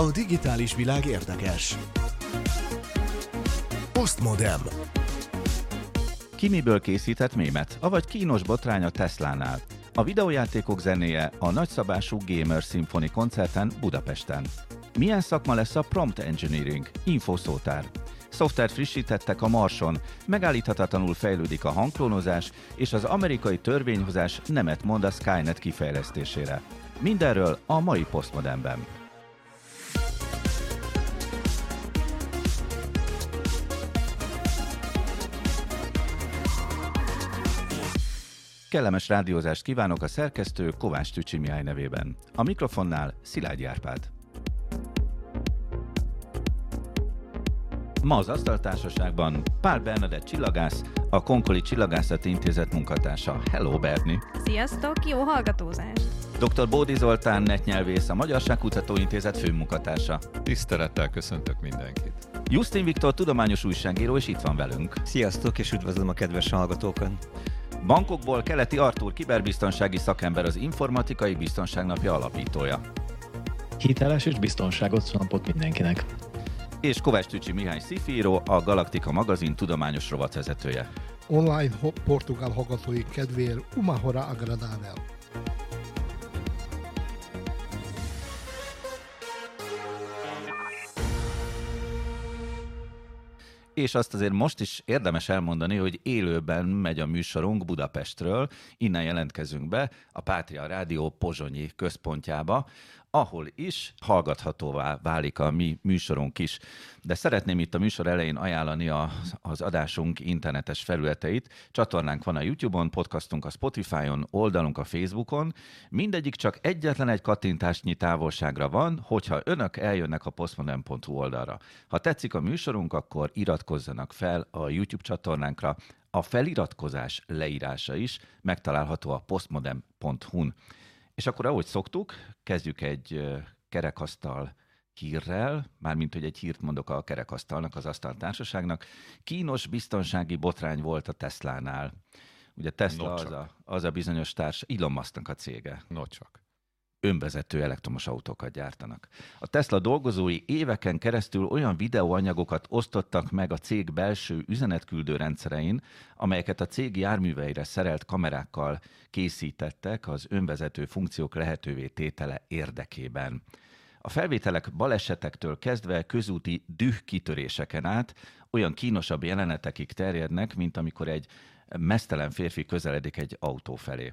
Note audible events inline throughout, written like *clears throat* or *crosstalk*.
A digitális világ érdekes. Postmodem. Ki miből készített mémet, avagy kínos botrány a Teslánál. A videójátékok zenéje a nagyszabású Gamer Symphony koncerten Budapesten. Milyen szakma lesz a Prompt Engineering? Infószótár. Szoftvert frissítettek a Marson, megállíthatatlanul fejlődik a hangklónozás, és az amerikai törvényhozás nemet mond a Skynet kifejlesztésére. Mindenről a mai Postmodernben. Kellemes rádiózást kívánok a szerkesztő Kovács Tücsi Mihály nevében. A mikrofonnál Szilágyi Árpád. Ma az Asztaltársaságban Pál Bernadett csillagász, a Konkoli Csillagászati Intézet munkatársa. Hello, Berni! Sziasztok, jó hallgatózást! Dr. Bódi Zoltán netnyelvész, a Magyarságkutató Intézet főmunkatársa. Tisztelettel köszöntök mindenkit. Justin Viktor tudományos újságíró, és itt van velünk. Sziasztok, és üdvözlöm a kedves hallgatókat! Bankokból keleti Artur kiberbiztonsági szakember az Informatikai Biztonságnapja alapítója. Hiteles és biztonságot napot mindenkinek. És Kovács Tücsi Mihály Szifíró, a Galaktika magazin tudományos rovatvezetője. Online ho- portugál hallgatói kedvéért uma hora És azt azért most is érdemes elmondani, hogy élőben megy a műsorunk Budapestről, innen jelentkezünk be a Pátria Rádió Pozsonyi központjába, ahol is hallgathatóvá válik a mi műsorunk is. De szeretném itt a műsor elején ajánlani a, az adásunk internetes felületeit. Csatornánk van a YouTube-on, podcastunk a Spotify-on, oldalunk a Facebookon. Mindegyik csak egyetlen egy kattintásnyi távolságra van, hogyha önök eljönnek a postmodern.hu oldalra. Ha tetszik a műsorunk, akkor iratkozzanak fel a YouTube csatornánkra. A feliratkozás leírása is megtalálható a postmodern.hu-n. És akkor, ahogy szoktuk, kezdjük egy kerekasztal hírrel, mármint, hogy egy hírt mondok a kerekasztalnak, az asztaltársaságnak. Kínos biztonsági botrány volt a Teslánál. Ugye Tesla az a, az a bizonyos társ, Elon Musknak a cége No csak. Önvezető elektromos autókat gyártanak. A Tesla dolgozói éveken keresztül olyan videóanyagokat osztottak meg a cég belső üzenetküldő rendszerein, amelyeket a cég járműveire szerelt kamerákkal készítettek az önvezető funkciók lehetővé tétele érdekében. A felvételek balesetektől kezdve közúti düh kitöréseken át olyan kínosabb jelenetekig terjednek, mint amikor egy mesztelen férfi közeledik egy autó felé.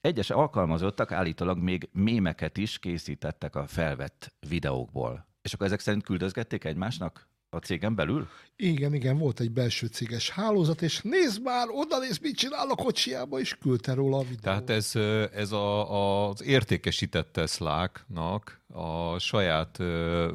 Egyes alkalmazottak állítólag még mémeket is készítettek a felvett videókból. És akkor ezek szerint küldözgették egymásnak a cégen belül? Igen, igen, volt egy belső céges hálózat, és nézd már, oda nézd, mit csinál a kocsiába, és küldte róla a videót. Tehát ez, ez a, az értékesített Tesláknak a saját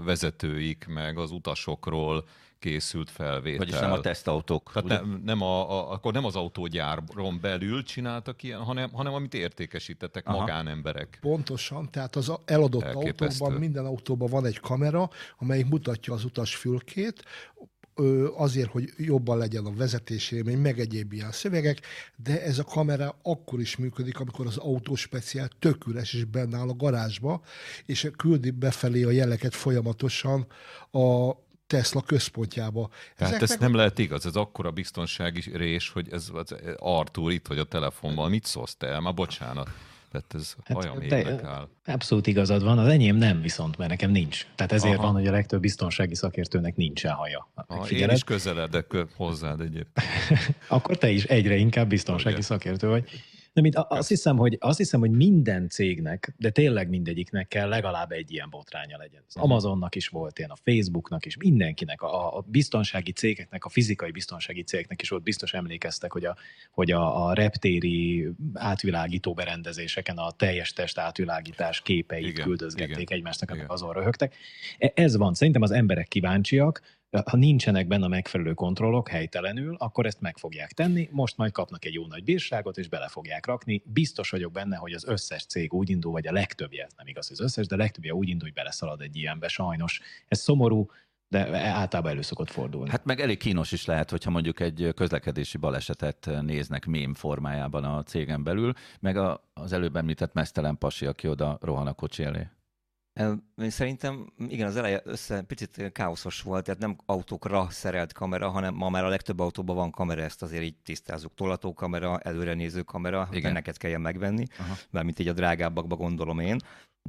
vezetőik meg az utasokról készült felvétel. Vagyis nem a tesztautók. Tehát nem, nem a, a, akkor nem az autógyáron belül csináltak ilyen, hanem, hanem amit értékesítettek Aha. Magánemberek. Pontosan, tehát az eladott Elképesztő. autókban, minden autóban van egy kamera, amelyik mutatja az utas fülkét, azért, hogy jobban legyen a vezetésélmény, meg egyéb ilyen szövegek, de ez a kamera akkor is működik, amikor az autó speciál tök üres és benne áll a garázsba, és küldi befelé a jeleket folyamatosan a Tesla központjába. Tehát ez nem lehet igaz, ez akkora biztonsági rés, hogy ez az Artur itt vagy a telefonban, mit szólsz te el? Már bocsánat. Tehát ez hát, mélynek áll. Abszolút igazad van, az enyém nem viszont, mert nekem nincs. Tehát ezért Aha. van, hogy a legtöbb biztonsági szakértőnek nincsen haja. Ah, én is közeledek hozzád egyébként. *laughs* Akkor te is egyre inkább biztonsági Ugye. szakértő vagy. De mint azt hiszem, hogy, azt hiszem, hogy minden cégnek, de tényleg mindegyiknek kell legalább egy ilyen botránya legyen. Az Mhm. Amazonnak is volt ilyen, a Facebooknak is, mindenkinek, a, a biztonsági cégeknek, a fizikai biztonsági cégeknek is volt, biztos emlékeztek, hogy a, hogy a, a reptéri átvilágító berendezéseken a teljes test átvilágítás képeit Igen, küldözgették igen, egymásnak, amik azon röhögtek. E- Ez van, szerintem az emberek kíváncsiak, ha nincsenek benne a megfelelő kontrollok helytelenül, akkor ezt meg fogják tenni, most majd kapnak egy jó nagy bírságot, és bele fogják rakni. Biztos vagyok benne, hogy az összes cég úgy indul, vagy a legtöbbje, nem igaz, az összes, de a legtöbbje úgy indul, hogy beleszalad egy ilyenbe, sajnos. Ez szomorú, de általában elő szokott fordulni. Hát meg elég kínos is lehet, hogyha mondjuk egy közlekedési balesetet néznek mém formájában a cégen belül, meg az előbb említett mesztelen pasi, aki oda rohan a kocsi elé. Szerintem igen, az eleje össze picit káoszos volt, tehát nem autókra szerelt kamera, hanem ma már a legtöbb autóban van kamera, ezt azért így tisztázunk. Tolatókamera, előrenéző kamera, igen. neked kelljen megvenni, Aha. mármint így a drágábbakba gondolom én.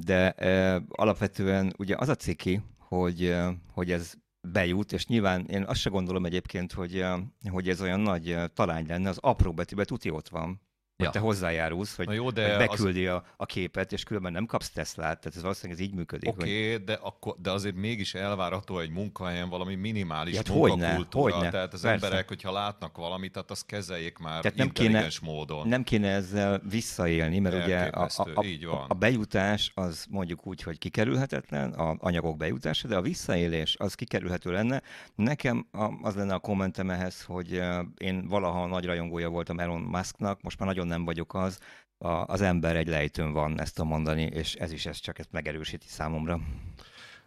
De e, alapvetően ugye az a ciki, hogy, hogy ez bejut, és nyilván én azt se gondolom egyébként, hogy, hogy ez olyan nagy talány lenne, az apró betűbe tuti ott van ja. te hozzájárulsz, hogy, jó, de hogy beküldi az... a, a képet, és különben nem kapsz Teslát, tehát ez valószínűleg ez így működik. Oké, okay, hogy... de, akkor, de azért mégis elvárható egy munkahelyen valami minimális hát munkakultúra, hogyne, tehát az persze. emberek, hogyha látnak valamit, tehát azt kezeljék már tehát nem kéne, módon. Nem kéne ezzel visszaélni, mert ugye a, a, a, így van. a bejutás az mondjuk úgy, hogy kikerülhetetlen, a anyagok bejutása, de a visszaélés az kikerülhető lenne. Nekem az lenne a kommentem ehhez, hogy én valaha nagy rajongója voltam Elon Musknak, most már nagyon nem vagyok az, a, az ember egy lejtőn van ezt a mondani, és ez is ez csak ezt megerősíti számomra.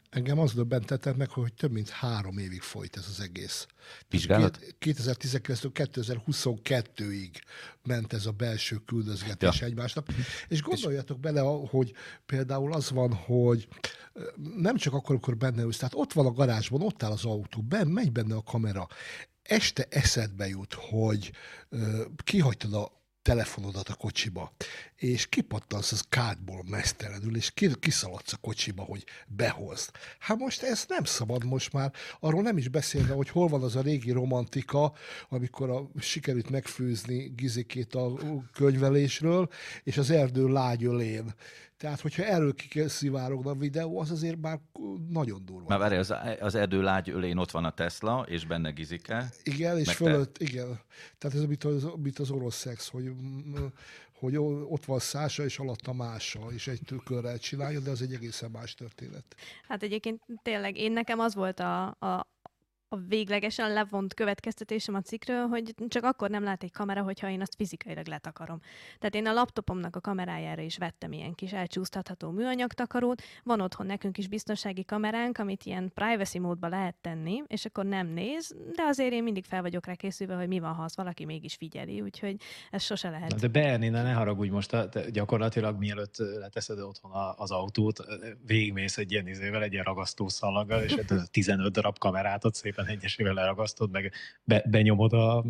Engem az döbbentetett meg, hogy több mint három évig folyt ez az egész. Vizsgálat? 2019-től 2022-ig ment ez a belső küldözgetés ja. egymásnak. És gondoljatok bele, hogy például az van, hogy nem csak akkor, amikor benne ülsz, tehát ott van a garázsban, ott áll az autó, ben, megy benne a kamera, este eszedbe jut, hogy uh, kihagytad a telefonodat a kocsiba, és kipattansz az kádból mesztelenül, és kiszaladsz a kocsiba, hogy behozd. Hát most ez nem szabad most már, arról nem is beszélve, hogy hol van az a régi romantika, amikor a, sikerült megfőzni Gizikét a könyvelésről, és az erdő lágyölén. Tehát, hogyha erről kiszivárogna a videó, az azért már nagyon durva. Már várj, az, az erdő lágy ölén ott van a Tesla, és benne Gizike. Igen, és fölött, te... igen. Tehát ez mint az, mint az orosz szex, hogy, hogy ott van Szása, és alatta Mása, és egy körrel csinálja, de az egy egészen más történet. Hát egyébként tényleg én nekem az volt a, a, a véglegesen levont következtetésem a cikkről, hogy csak akkor nem lát egy kamera, hogyha én azt fizikailag letakarom. Tehát én a laptopomnak a kamerájára is vettem ilyen kis elcsúsztatható műanyag takarót. Van otthon nekünk is biztonsági kameránk, amit ilyen privacy módba lehet tenni, és akkor nem néz, de azért én mindig fel vagyok rá készülve, hogy mi van, ha az valaki mégis figyeli, úgyhogy ez sose lehet. Na de Berni, ne haragudj most, a, gyakorlatilag mielőtt leteszed otthon az autót, végigmész egy ilyen izével, egy ilyen ragasztószalaggal, és 15 darab kamerát ott szépen egyesével leragasztod, meg be, benyomod a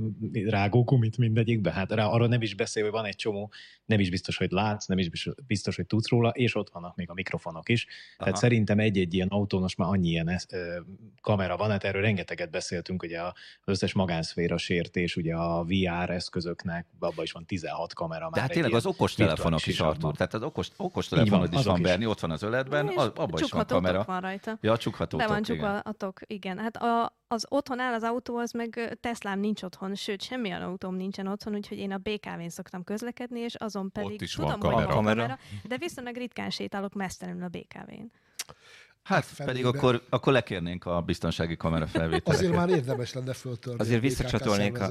rágókumit mindegyikbe. Hát rá, arra nem is beszél, hogy van egy csomó, nem is biztos, hogy látsz, nem is biztos, hogy tudsz róla, és ott vannak még a mikrofonok is. Aha. Tehát szerintem egy-egy ilyen autónos már annyi ilyen ö, kamera van, hát erről rengeteget beszéltünk, ugye az összes magánszféra sértés, ugye a VR eszközöknek, abban is van 16 kamera. De hát tényleg az okos telefonok is, Artur. Tehát az okos, okos telefonod van, is van, Berni, ott van az öletben, abban is van kamera. van rajta. Ja, csukhatótok, De van csukhatók, igen. igen. Hát a, az otthon áll az autó, az meg Teslám nincs otthon, sőt, semmilyen autóm nincsen otthon, úgyhogy én a BKV-n szoktam közlekedni, és azon pedig Ott is tudom, van kamera. hogy van kamera, de viszonylag ritkán sétálok mesztelenül a BKV-n. Hát Felébe. pedig akkor, akkor lekérnénk a biztonsági kamera felvételeket. Azért már érdemes lenne föltörni. Azért visszacsatolnék a,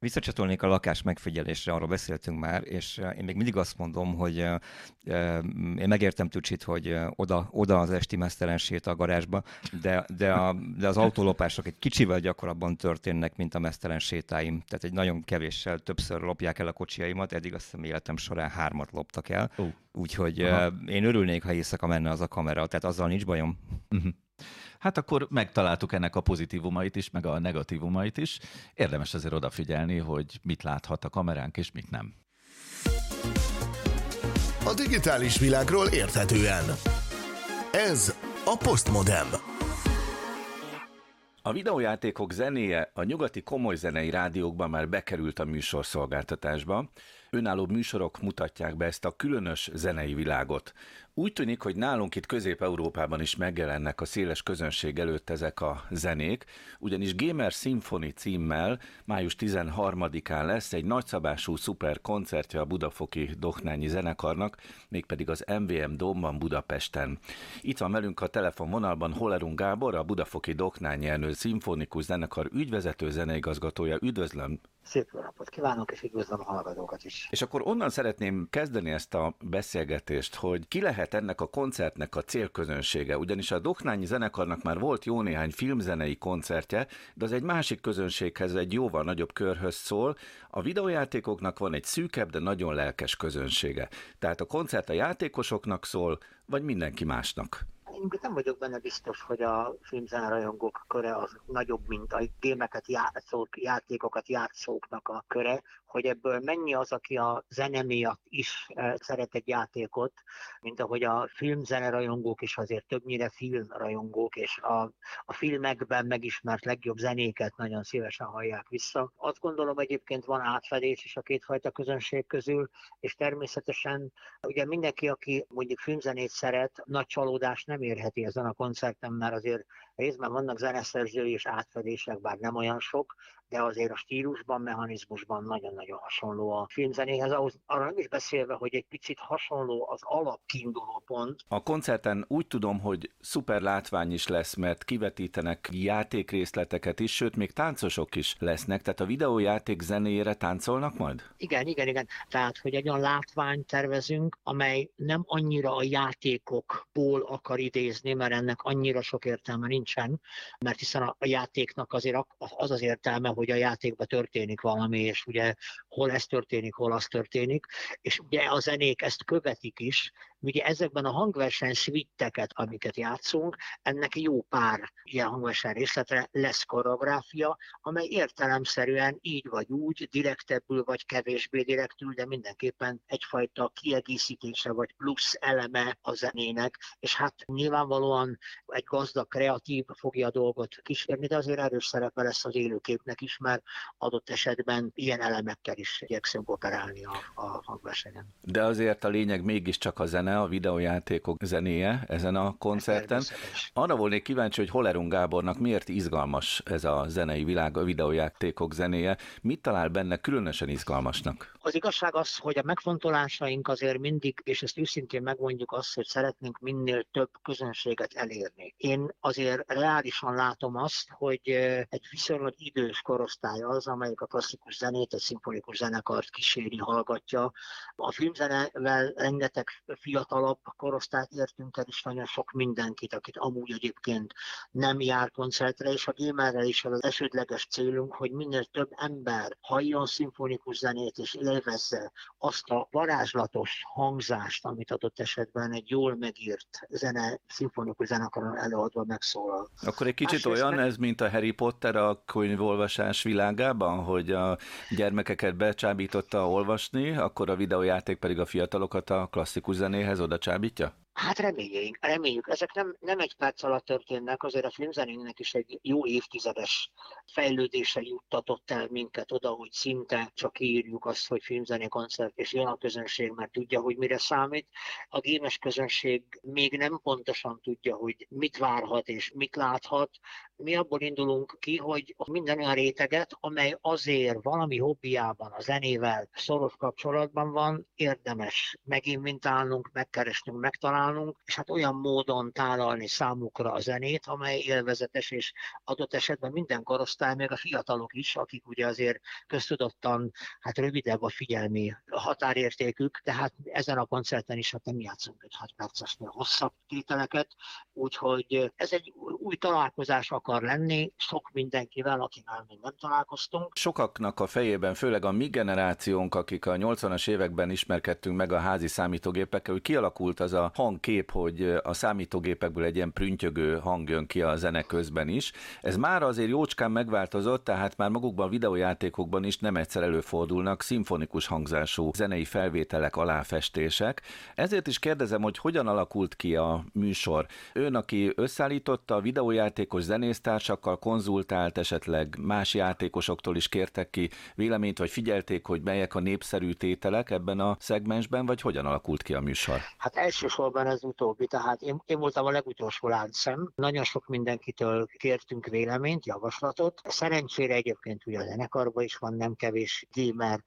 Visszacsatolnék a lakás megfigyelésre, arról beszéltünk már, és eh, én még mindig azt mondom, hogy eh, eh, én megértem Tücsit, hogy oda, oda az esti mesztelensét a garázsba, de, de, a, de az autólopások egy kicsivel gyakorabban történnek, mint a mesztelen sétáim. Tehát egy nagyon kevéssel többször lopják el a kocsiaimat, eddig azt hiszem életem során hármat loptak el. Uh. Úgyhogy Aha. én örülnék, ha éjszaka menne az a kamera, tehát azzal nincs bajom. Uh-huh. Hát akkor megtaláltuk ennek a pozitívumait is, meg a negatívumait is. Érdemes azért odafigyelni, hogy mit láthat a kameránk, és mit nem. A digitális világról érthetően. Ez a Postmodem. A videójátékok zenéje a nyugati komoly zenei rádiókban már bekerült a műsorszolgáltatásba. Önálló műsorok mutatják be ezt a különös zenei világot. Úgy tűnik, hogy nálunk itt Közép-Európában is megjelennek a széles közönség előtt ezek a zenék, ugyanis Gamer Symphony címmel május 13-án lesz egy nagyszabású szuper koncertje a Budafoki Doknányi zenekarnak, mégpedig az MVM Domban Budapesten. Itt van velünk a telefonvonalban Holerung Gábor, a Budafoki Doknányi Ernő Szimfonikus Zenekar ügyvezető zeneigazgatója. Üdvözlöm! Szép jó napot kívánok, és üdvözlöm a hallgatókat is. És akkor onnan szeretném kezdeni ezt a beszélgetést, hogy ki lehet ennek a koncertnek a célközönsége, ugyanis a Doknányi zenekarnak már volt jó néhány filmzenei koncertje, de az egy másik közönséghez, egy jóval nagyobb körhöz szól. A videójátékoknak van egy szűkebb, de nagyon lelkes közönsége. Tehát a koncert a játékosoknak szól, vagy mindenki másnak? Én nem vagyok benne biztos, hogy a filmzenarajongók köre az nagyobb, mint a gémeket játszók, játékokat játszóknak a köre, hogy ebből mennyi az, aki a zene miatt is eh, szeret egy játékot, mint ahogy a filmzenerajongók is azért többnyire filmrajongók, és a, a filmekben megismert legjobb zenéket nagyon szívesen hallják vissza. Azt gondolom egyébként van átfedés is a kétfajta közönség közül, és természetesen ugye mindenki, aki mondjuk filmzenét szeret, nagy csalódást nem érheti ezen a koncerten, mert azért részben vannak zeneszerzői és átfedések, bár nem olyan sok, de azért a stílusban, mechanizmusban nagyon-nagyon hasonló a filmzenéhez, ahhoz arra nem is beszélve, hogy egy picit hasonló az alapkiinduló pont. A koncerten úgy tudom, hogy szuper látvány is lesz, mert kivetítenek játékrészleteket is, sőt, még táncosok is lesznek, tehát a videójáték zenéjére táncolnak majd? Igen, igen, igen. Tehát, hogy egy olyan látványt tervezünk, amely nem annyira a játékokból akar idézni, mert ennek annyira sok értelme nincsen, mert hiszen a játéknak azért az az értelme, hogy a játékban történik valami, és ugye hol ez történik, hol az történik, és ugye a zenék ezt követik is, Ugye ezekben a hangverseny szvitteket, amiket játszunk, ennek jó pár ilyen hangverseny részletre lesz koreográfia, amely értelemszerűen így vagy úgy, direktebbül vagy kevésbé direktül, de mindenképpen egyfajta kiegészítése vagy plusz eleme a zenének, és hát nyilvánvalóan egy gazdag, kreatív fogja a dolgot kísérni, de azért erős szerepe lesz az élőképnek is, mert adott esetben ilyen elemekkel is igyekszünk operálni a, a hangversenyen. De azért a lényeg mégiscsak a zene, zene, a videójátékok zenéje ezen a koncerten. Arra volnék kíváncsi, hogy Holerung Gábornak miért izgalmas ez a zenei világ, a videójátékok zenéje. Mit talál benne különösen izgalmasnak? Az igazság az, hogy a megfontolásaink azért mindig, és ezt őszintén megmondjuk azt, hogy szeretnénk minél több közönséget elérni. Én azért reálisan látom azt, hogy egy viszonylag idős korosztály az, amelyik a klasszikus zenét, egy szimfonikus zenekart kíséri, hallgatja. A filmzenevel rengeteg fiatal fiatalabb korosztályt értünk el, és nagyon sok mindenkit, akit amúgy egyébként nem jár koncertre, és a gamerrel is az esődleges célunk, hogy minél több ember halljon szimfonikus zenét, és élvezze azt a varázslatos hangzást, amit adott esetben egy jól megírt zene, szimfonikus zenekaron előadva megszólal. Akkor egy kicsit Másrészt olyan meg... ez, mint a Harry Potter a könyvolvasás világában, hogy a gyermekeket becsábította olvasni, akkor a videójáték pedig a fiatalokat a klasszikus zenéhez zenéhez oda csábítja? Hát reményeink, reméljük. Ezek nem, nem egy perc alatt történnek, azért a filmzenének is egy jó évtizedes fejlődése juttatott el minket oda, hogy szinte csak írjuk azt, hogy filmzené koncert, és jön a közönség, mert tudja, hogy mire számít. A gémes közönség még nem pontosan tudja, hogy mit várhat és mit láthat. Mi abból indulunk ki, hogy minden olyan réteget, amely azért valami hobbiában, a zenével szoros kapcsolatban van, érdemes meginvintálnunk, megkeresnünk, megtalálnunk, és hát olyan módon tálalni számukra a zenét, amely élvezetes, és adott esetben minden korosztály, még a fiatalok is, akik ugye azért köztudottan hát rövidebb a figyelmi határértékük, tehát ezen a koncerten is hát nem játszunk egy 6 percesnél hosszabb tételeket, úgyhogy ez egy új találkozás akar lenni, sok mindenkivel, akivel még nem találkoztunk. Sokaknak a fejében, főleg a mi generációnk, akik a 80-as években ismerkedtünk meg a házi számítógépekkel, hogy kialakult az a hang kép, hogy a számítógépekből egy ilyen prüntjögő hang jön ki a zene közben is. Ez már azért jócskán megváltozott, tehát már magukban a videójátékokban is nem egyszer előfordulnak szimfonikus hangzású zenei felvételek, aláfestések. Ezért is kérdezem, hogy hogyan alakult ki a műsor. Ön, aki összeállította a videójátékos zenésztársakkal, konzultált, esetleg más játékosoktól is kértek ki véleményt, vagy figyelték, hogy melyek a népszerű tételek ebben a szegmensben, vagy hogyan alakult ki a műsor? Hát elsősorban ez utóbbi, tehát én, én voltam a legutolsó láncszem. Nagyon sok mindenkitől kértünk véleményt, javaslatot. Szerencsére egyébként ugye a zenekarban is van nem kevés gamer,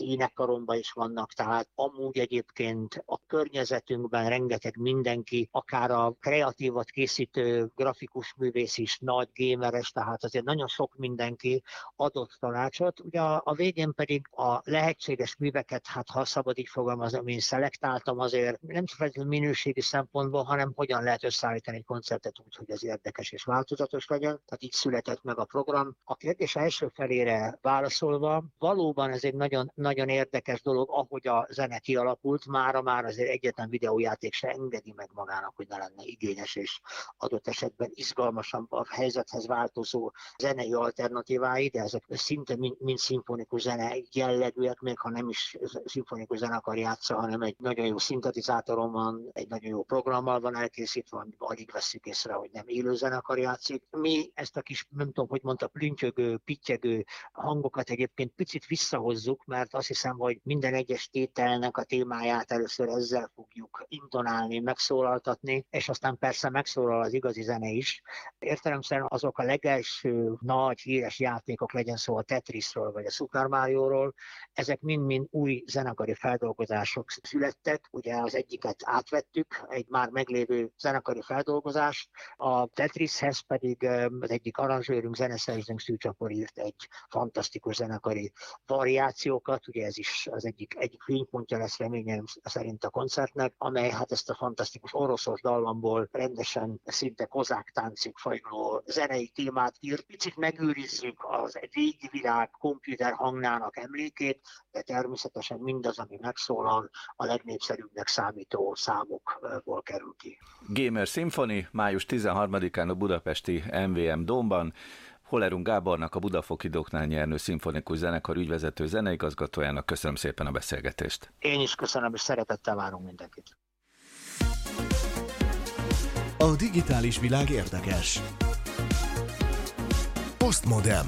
az énekkaromban is vannak, tehát amúgy egyébként a környezetünkben rengeteg mindenki, akár a kreatívat készítő grafikus művész is, nagy gémeres, tehát azért nagyon sok mindenki adott tanácsot. Ugye a, a végén pedig a lehetséges műveket, hát ha szabad így fogalmazom, én szelektáltam azért nem csak minőségi szempontból, hanem hogyan lehet összeállítani egy koncertet úgy, hogy ez érdekes és változatos legyen. Tehát így született meg a program. A kérdés első felére válaszolva, valóban ez egy nagyon, nagyon érdekes dolog, ahogy a zene kialakult, mára már azért egyetlen videójáték se engedi meg magának, hogy ne lenne igényes és adott esetben izgalmasabb a helyzethez változó zenei alternatívái, de ezek szinte mind, mind szimfonikus zene jellegűek, még ha nem is szimfonikus zenekar játsza, hanem egy nagyon jó szintetizátoron van, egy nagyon jó programmal van elkészítve, alig veszik észre, hogy nem élő zenekar játszik. Mi ezt a kis, nem tudom, hogy mondta, plüntyögő, pittyegő hangokat egyébként picit visszahozzuk, mert azt hiszem, hogy minden egyes tételnek a témáját először ezzel fogjuk intonálni, megszólaltatni, és aztán persze megszólal az igazi zene is. Értelemszerűen azok a legelső nagy híres játékok, legyen szó a Tetrisről vagy a Super Mario-ról, ezek mind-mind új zenekari feldolgozások születtek. Ugye az egyiket átvettük, egy már meglévő zenekari feldolgozás, a Tetrishez pedig az egyik aranzsőrünk, zeneszerzőnk Szűcsapor írt egy fantasztikus zenekari variációkat, ugye ez is az egyik, egyik fénypontja lesz reményem szerint a koncertnek, amely hát ezt a fantasztikus oroszos dallamból rendesen szinte kozák táncig fajló zenei témát írt. Picit megőrizzük az régi világ komputer hangnának emlékét, de természetesen mindaz, ami megszólal, a legnépszerűbbnek számító számokból kerül ki. Gamer Symphony május 13-án a budapesti MVM Domban Holerung Gábornak, a Budafoki Doknál nyernő szimfonikus zenekar ügyvezető zeneigazgatójának köszönöm szépen a beszélgetést. Én is köszönöm, és szeretettel várunk mindenkit. A digitális világ érdekes. Postmodem.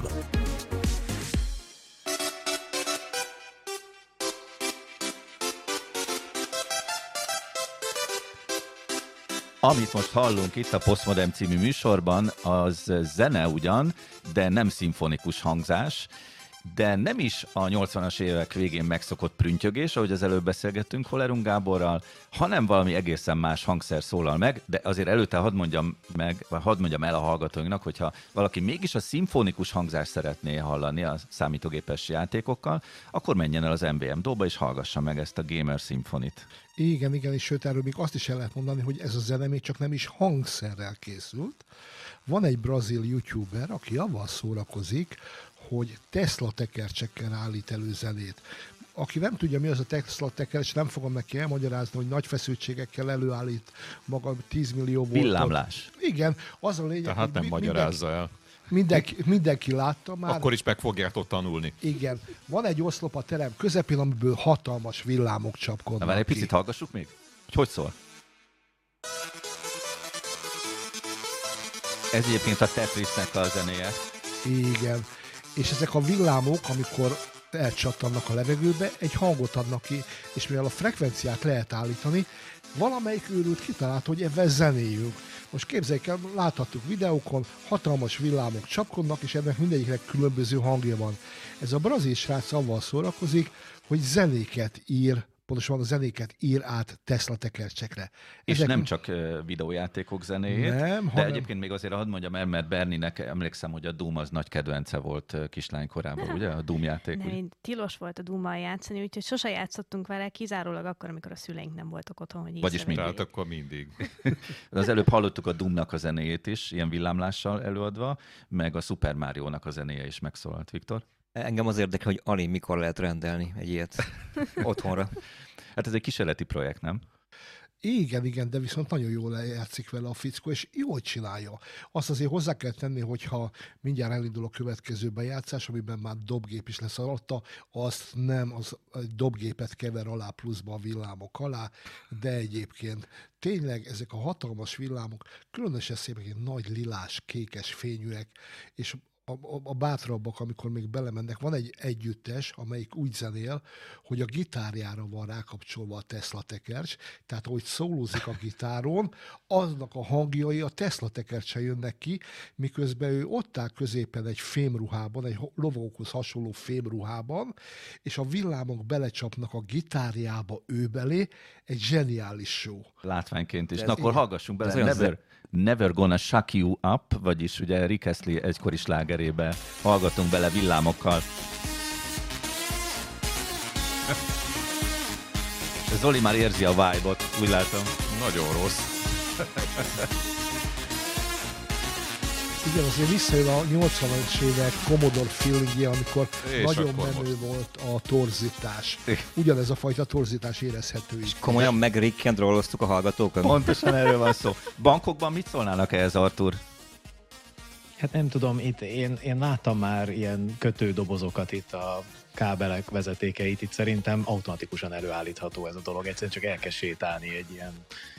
Amit most hallunk itt a Postmodern című műsorban, az zene ugyan, de nem szimfonikus hangzás, de nem is a 80-as évek végén megszokott prüntjögés, ahogy az előbb beszélgettünk Holerung Gáborral, hanem valami egészen más hangszer szólal meg, de azért előtte hadd mondjam meg, vagy hadd mondjam el a hallgatóinknak, hogyha valaki mégis a szimfonikus hangzást szeretné hallani a számítógépes játékokkal, akkor menjen el az MVM Dóba és hallgassa meg ezt a Gamer Symphony-t. Igen, igen, és sőt, erről még azt is el lehet mondani, hogy ez a zene csak nem is hangszerrel készült. Van egy brazil youtuber, aki avval szórakozik, hogy Tesla tekercsekkel állít elő zenét. Aki nem tudja, mi az a Tesla tekercs, nem fogom neki elmagyarázni, hogy nagy feszültségekkel előállít maga 10 millió voltot. Villámlás. Igen, az a lényeg, Tehát nem magyarázza mindenki, el. Mindenki, mindenki látta már. Akkor is meg fogjátok tanulni. Igen. Van egy oszlop a terem közepén, amiből hatalmas villámok csapkodnak Na, egy ki. picit hallgassuk még? Hogy hogy szól? Ez egyébként a Tetrisnek a zenéje. Igen. És ezek a villámok, amikor elcsattannak a levegőbe, egy hangot adnak ki, és mivel a frekvenciát lehet állítani, valamelyik őrült kitalálta, hogy ebben zenéjünk. Most képzeljük el, láthattuk videókon, hatalmas villámok csapkodnak, és ennek mindegyiknek különböző hangja van. Ez a brazil srác avval szórakozik, hogy zenéket ír, pontosan a zenéket ír át Tesla tekercsekre. És Ezek- nem csak videójátékok zenéjét, Nem, de hanem- egyébként még azért hadd mondjam el, mert Berninek emlékszem, hogy a Doom az nagy kedvence volt kislánykorában, ugye? A Doom játék. Nem, ugye? én tilos volt a Duma játszani, úgyhogy sose játszottunk vele, kizárólag akkor, amikor a szüleink nem voltak otthon, hogy Vagyis észrevegyék. Tehát akkor mindig. *laughs* Az előbb hallottuk a Doomnak a zenéjét is, ilyen villámlással előadva, meg a Super Mario-nak a zenéje is megszólalt, Viktor. Engem az érdekel, hogy Ali mikor lehet rendelni egy ilyet *laughs* otthonra. Hát ez egy kísérleti projekt, nem? Igen, igen, de viszont nagyon jól játszik vele a fickó, és jól csinálja. Azt azért hozzá kell tenni, hogyha mindjárt elindul a következő bejátszás, amiben már dobgép is lesz alatta, azt nem, az egy dobgépet kever alá pluszba a villámok alá, de egyébként tényleg ezek a hatalmas villámok, különösen szépen ilyen nagy lilás, kékes fényűek, és a, a bátrabbak, amikor még belemennek, van egy együttes, amelyik úgy zenél, hogy a gitárjára van rákapcsolva a Tesla tekercs, tehát ahogy szólózik a gitáron, aznak a hangjai a Tesla tekercse jönnek ki, miközben ő ott áll középen egy fémruhában, egy lovókhoz hasonló fémruhában, és a villámok belecsapnak a gitárjába ő belé, egy zseniális show. Látványként is. Na akkor hallgassunk bele. Never, Never Gonna Shock You Up, vagyis ugye Rick Astley egykori slágerébe hallgatunk bele villámokkal. Zoli már érzi a vibe-ot, úgy látom. Nagyon rossz. *laughs* Igen, azért visszajön a 80-as évek Commodore feelingje, amikor És nagyon menő most. volt a torzítás. Ugyanez a fajta torzítás érezhető is. Komolyan meg Rick and rolloztuk a hallgatókat? Pontosan erről van szó. Bankokban mit szólnának ehhez, Artur? Hát nem tudom, itt én, én láttam már ilyen kötődobozokat itt a kábelek vezetékeit, itt szerintem automatikusan előállítható ez a dolog, egyszerűen csak el kell sétálni egy ilyen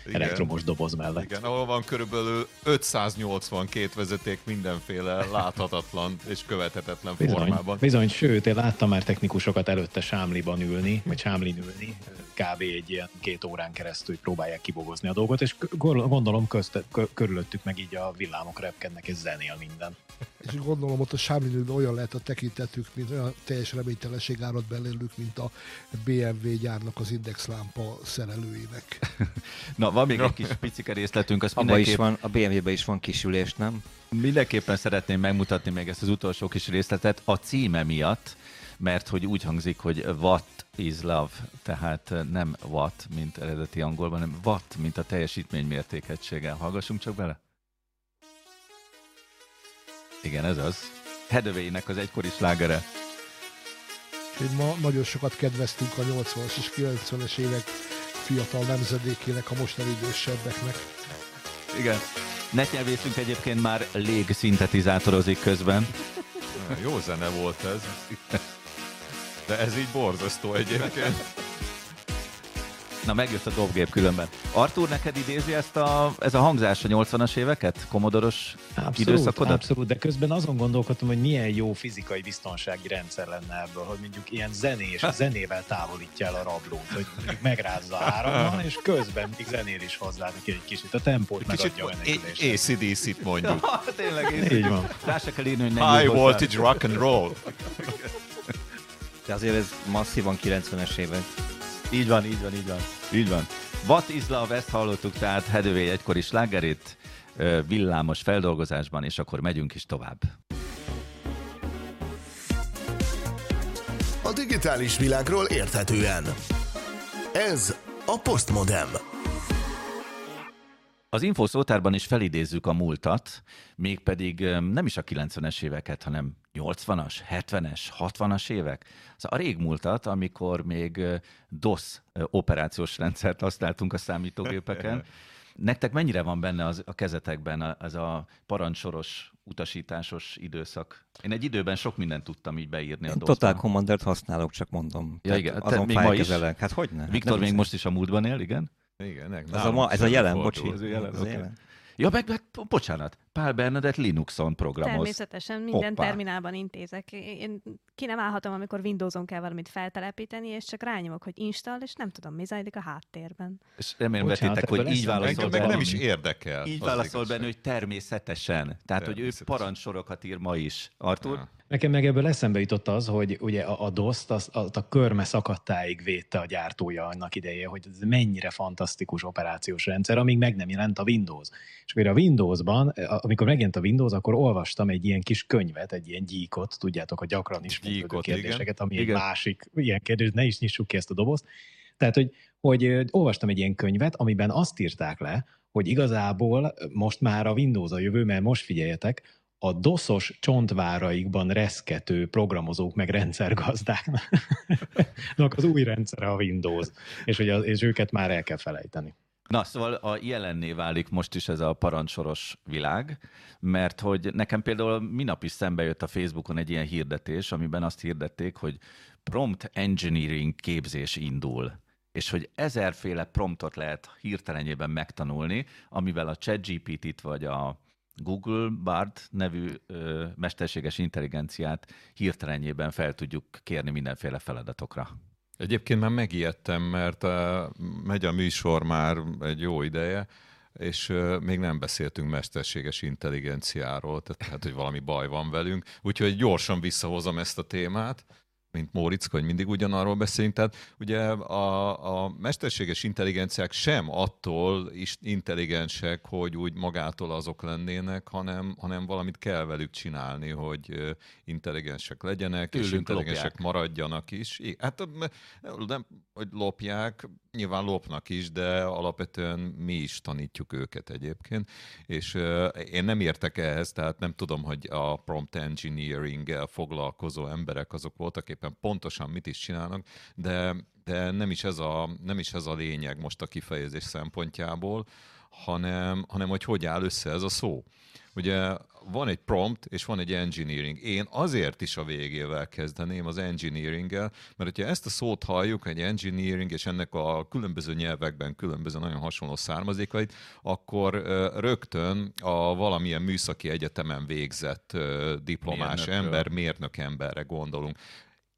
Igen. elektromos doboz mellett. Igen, ahol van körülbelül 582 vezeték mindenféle láthatatlan és követhetetlen Bizony, formában. bizony, sőt, én láttam már technikusokat előtte sámliban ülni, vagy sámlin ülni, kb. egy ilyen két órán keresztül hogy próbálják kibogozni a dolgot, és gondolom közt, kö- körülöttük meg így a villámok repkednek, és zenél minden. És gondolom ott a Sámlinőben olyan lehet a tekintetük, mint olyan teljes reménytelenség árad belőlük, mint a BMW gyárnak az indexlámpa szerelőinek. *laughs* Na, van még egy kis picike részletünk, azt Abba is mindenképp, van, a BMW-ben is van kisülés, nem? mindenképpen szeretném megmutatni még ezt az utolsó kis részletet a címe miatt, mert hogy úgy hangzik, hogy what is love, tehát nem what, mint eredeti angolban, hanem what, mint a teljesítmény mértékegysége. Hallgassunk csak bele. Igen, ez az. Hedövéinek az egykori slágere. Úgyhogy ma nagyon sokat kedveztünk a 80-as és 90-es évek fiatal nemzedékének, a mostani idősebbeknek. Igen. Netnyelvészünk egyébként már légszintetizátorozzik közben. Jó zene volt ez. De ez így borzasztó egyébként. Na, megjött a dobgép különben. Artur, neked idézi ezt a, ez a hangzás a 80-as éveket? Komodoros Abszolút, időszakodat? abszolút, de közben azon gondolkodtam, hogy milyen jó fizikai biztonsági rendszer lenne ebből, hogy mondjuk ilyen zenés, zenével távolítja el a rablót, hogy mondjuk megrázza áramban, és közben még zenél is hozzá neki egy kicsit, a tempót Kicsit megadja a. ACDC-t mondjuk. Ah, *laughs* tényleg, én Így van. Rá se kell írni, hogy nem High voltage rock and roll. *laughs* De azért ez masszívan 90-es évek. Így van, így van, így van. Így van. What is love, ezt hallottuk, tehát Hedővé egykori slágerét villámos feldolgozásban, és akkor megyünk is tovább. A digitális világról érthetően. Ez a Postmodem. Az infószótárban is felidézzük a múltat, mégpedig nem is a 90-es éveket, hanem 80-as, 70-es, 60-as évek. Szóval a régmúltat, amikor még DOS operációs rendszert használtunk a számítógépeken. *laughs* Nektek mennyire van benne az, a kezetekben a- ez a parancsoros, utasításos időszak? Én egy időben sok mindent tudtam így beírni a Én DOS-ba. Total Commandert használok, csak mondom. Ja, igen, te azon még ma is? Hát hogy ne? Viktor még most is a múltban él, igen? Igen, ne, Ez a, ma, ez a jelen, fordul. bocsi. Ez a jelen, Ez oké. jelen. Ja, meg, meg bocsánat, Pál Bernadett Linuxon programoz. Természetesen minden Hoppá. terminálban intézek. Én ki nem állhatom, amikor Windowson kell valamit feltelepíteni, és csak rányomok, hogy install, és nem tudom, mi zajlik a háttérben. És remélem Bocsánat, vettétek, hogy így válaszol meg nem is érdekel. Így válaszol benne, hogy természetesen. Tehát, hogy ő parancsorokat ír ma is. Artur? Ja. Nekem meg ebből eszembe jutott az, hogy ugye a, a DOS-t az, az a körme szakadtáig védte a gyártója annak ideje, hogy ez mennyire fantasztikus operációs rendszer, amíg meg nem jelent a Windows. És akkor a Windowsban, a- amikor megjelent a Windows, akkor olvastam egy ilyen kis könyvet, egy ilyen gyíkot, tudjátok, hogy gyakran is Gyíkot, igen. kérdéseket, ami Igen. egy másik ilyen kérdés, ne is nyissuk ki ezt a dobozt. Tehát, hogy, hogy olvastam egy ilyen könyvet, amiben azt írták le, hogy igazából most már a Windows a jövő, mert most figyeljetek, a doszos csontváraikban reszkető programozók meg rendszergazdáknak *laughs* az új rendszere a Windows, és, hogy az, és őket már el kell felejteni. Na, szóval a jelenné válik most is ez a parancsoros világ, mert hogy nekem például minap is szembe jött a Facebookon egy ilyen hirdetés, amiben azt hirdették, hogy prompt engineering képzés indul és hogy ezerféle promptot lehet hirtelenjében megtanulni, amivel a ChatGPT-t vagy a Google Bard nevű ö, mesterséges intelligenciát hirtelenjében fel tudjuk kérni mindenféle feladatokra. Egyébként már megijedtem, mert uh, megy a műsor már egy jó ideje, és uh, még nem beszéltünk mesterséges intelligenciáról, tehát hogy valami baj van velünk. Úgyhogy gyorsan visszahozom ezt a témát mint Móriczka, hogy mindig ugyanarról beszélünk. Tehát ugye a, a mesterséges intelligenciák sem attól is intelligensek, hogy úgy magától azok lennének, hanem, hanem valamit kell velük csinálni, hogy intelligensek legyenek, Tőlünk és intelligensek lopják. maradjanak is. Hát nem, hogy lopják, nyilván lopnak is, de alapvetően mi is tanítjuk őket egyébként, és én nem értek ehhez, tehát nem tudom, hogy a prompt engineering-el foglalkozó emberek azok voltak éppen pontosan mit is csinálnak, de, de nem, is ez a, nem is ez a lényeg most a kifejezés szempontjából, hanem, hanem hogy hogy áll össze ez a szó. Ugye van egy prompt, és van egy engineering. Én azért is a végével kezdeném az engineeringgel, mert hogyha ezt a szót halljuk, egy engineering, és ennek a különböző nyelvekben különböző nagyon hasonló származékait, akkor rögtön a valamilyen műszaki egyetemen végzett diplomás Mérnökről. ember, mérnök emberre gondolunk.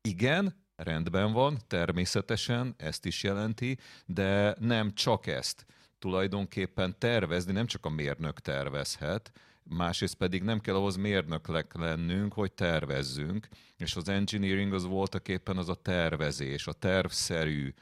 Igen, rendben van, természetesen ezt is jelenti, de nem csak ezt. Tulajdonképpen tervezni nem csak a mérnök tervezhet, másrészt pedig nem kell ahhoz mérnöklek lennünk, hogy tervezzünk, és az engineering az voltak éppen az a tervezés, a tervszerű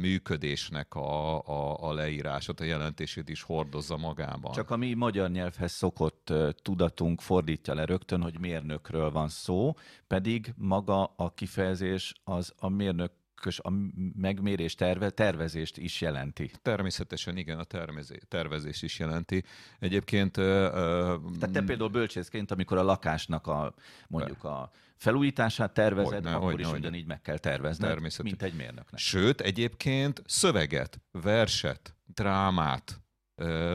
működésnek a, a, a leírását, a jelentését is hordozza magában. Csak a mi magyar nyelvhez szokott tudatunk fordítja le rögtön, hogy mérnökről van szó, pedig maga a kifejezés az a mérnök a megmérés terve, tervezést is jelenti. Természetesen igen, a tervezés, tervezés is jelenti. Egyébként... Tehát te például bölcsészként, amikor a lakásnak a mondjuk a felújítását tervezed, hogyne, akkor hogyne, is hogyne. ugyanígy meg kell tervezni, mint egy mérnöknek. Sőt, egyébként szöveget, verset, drámát,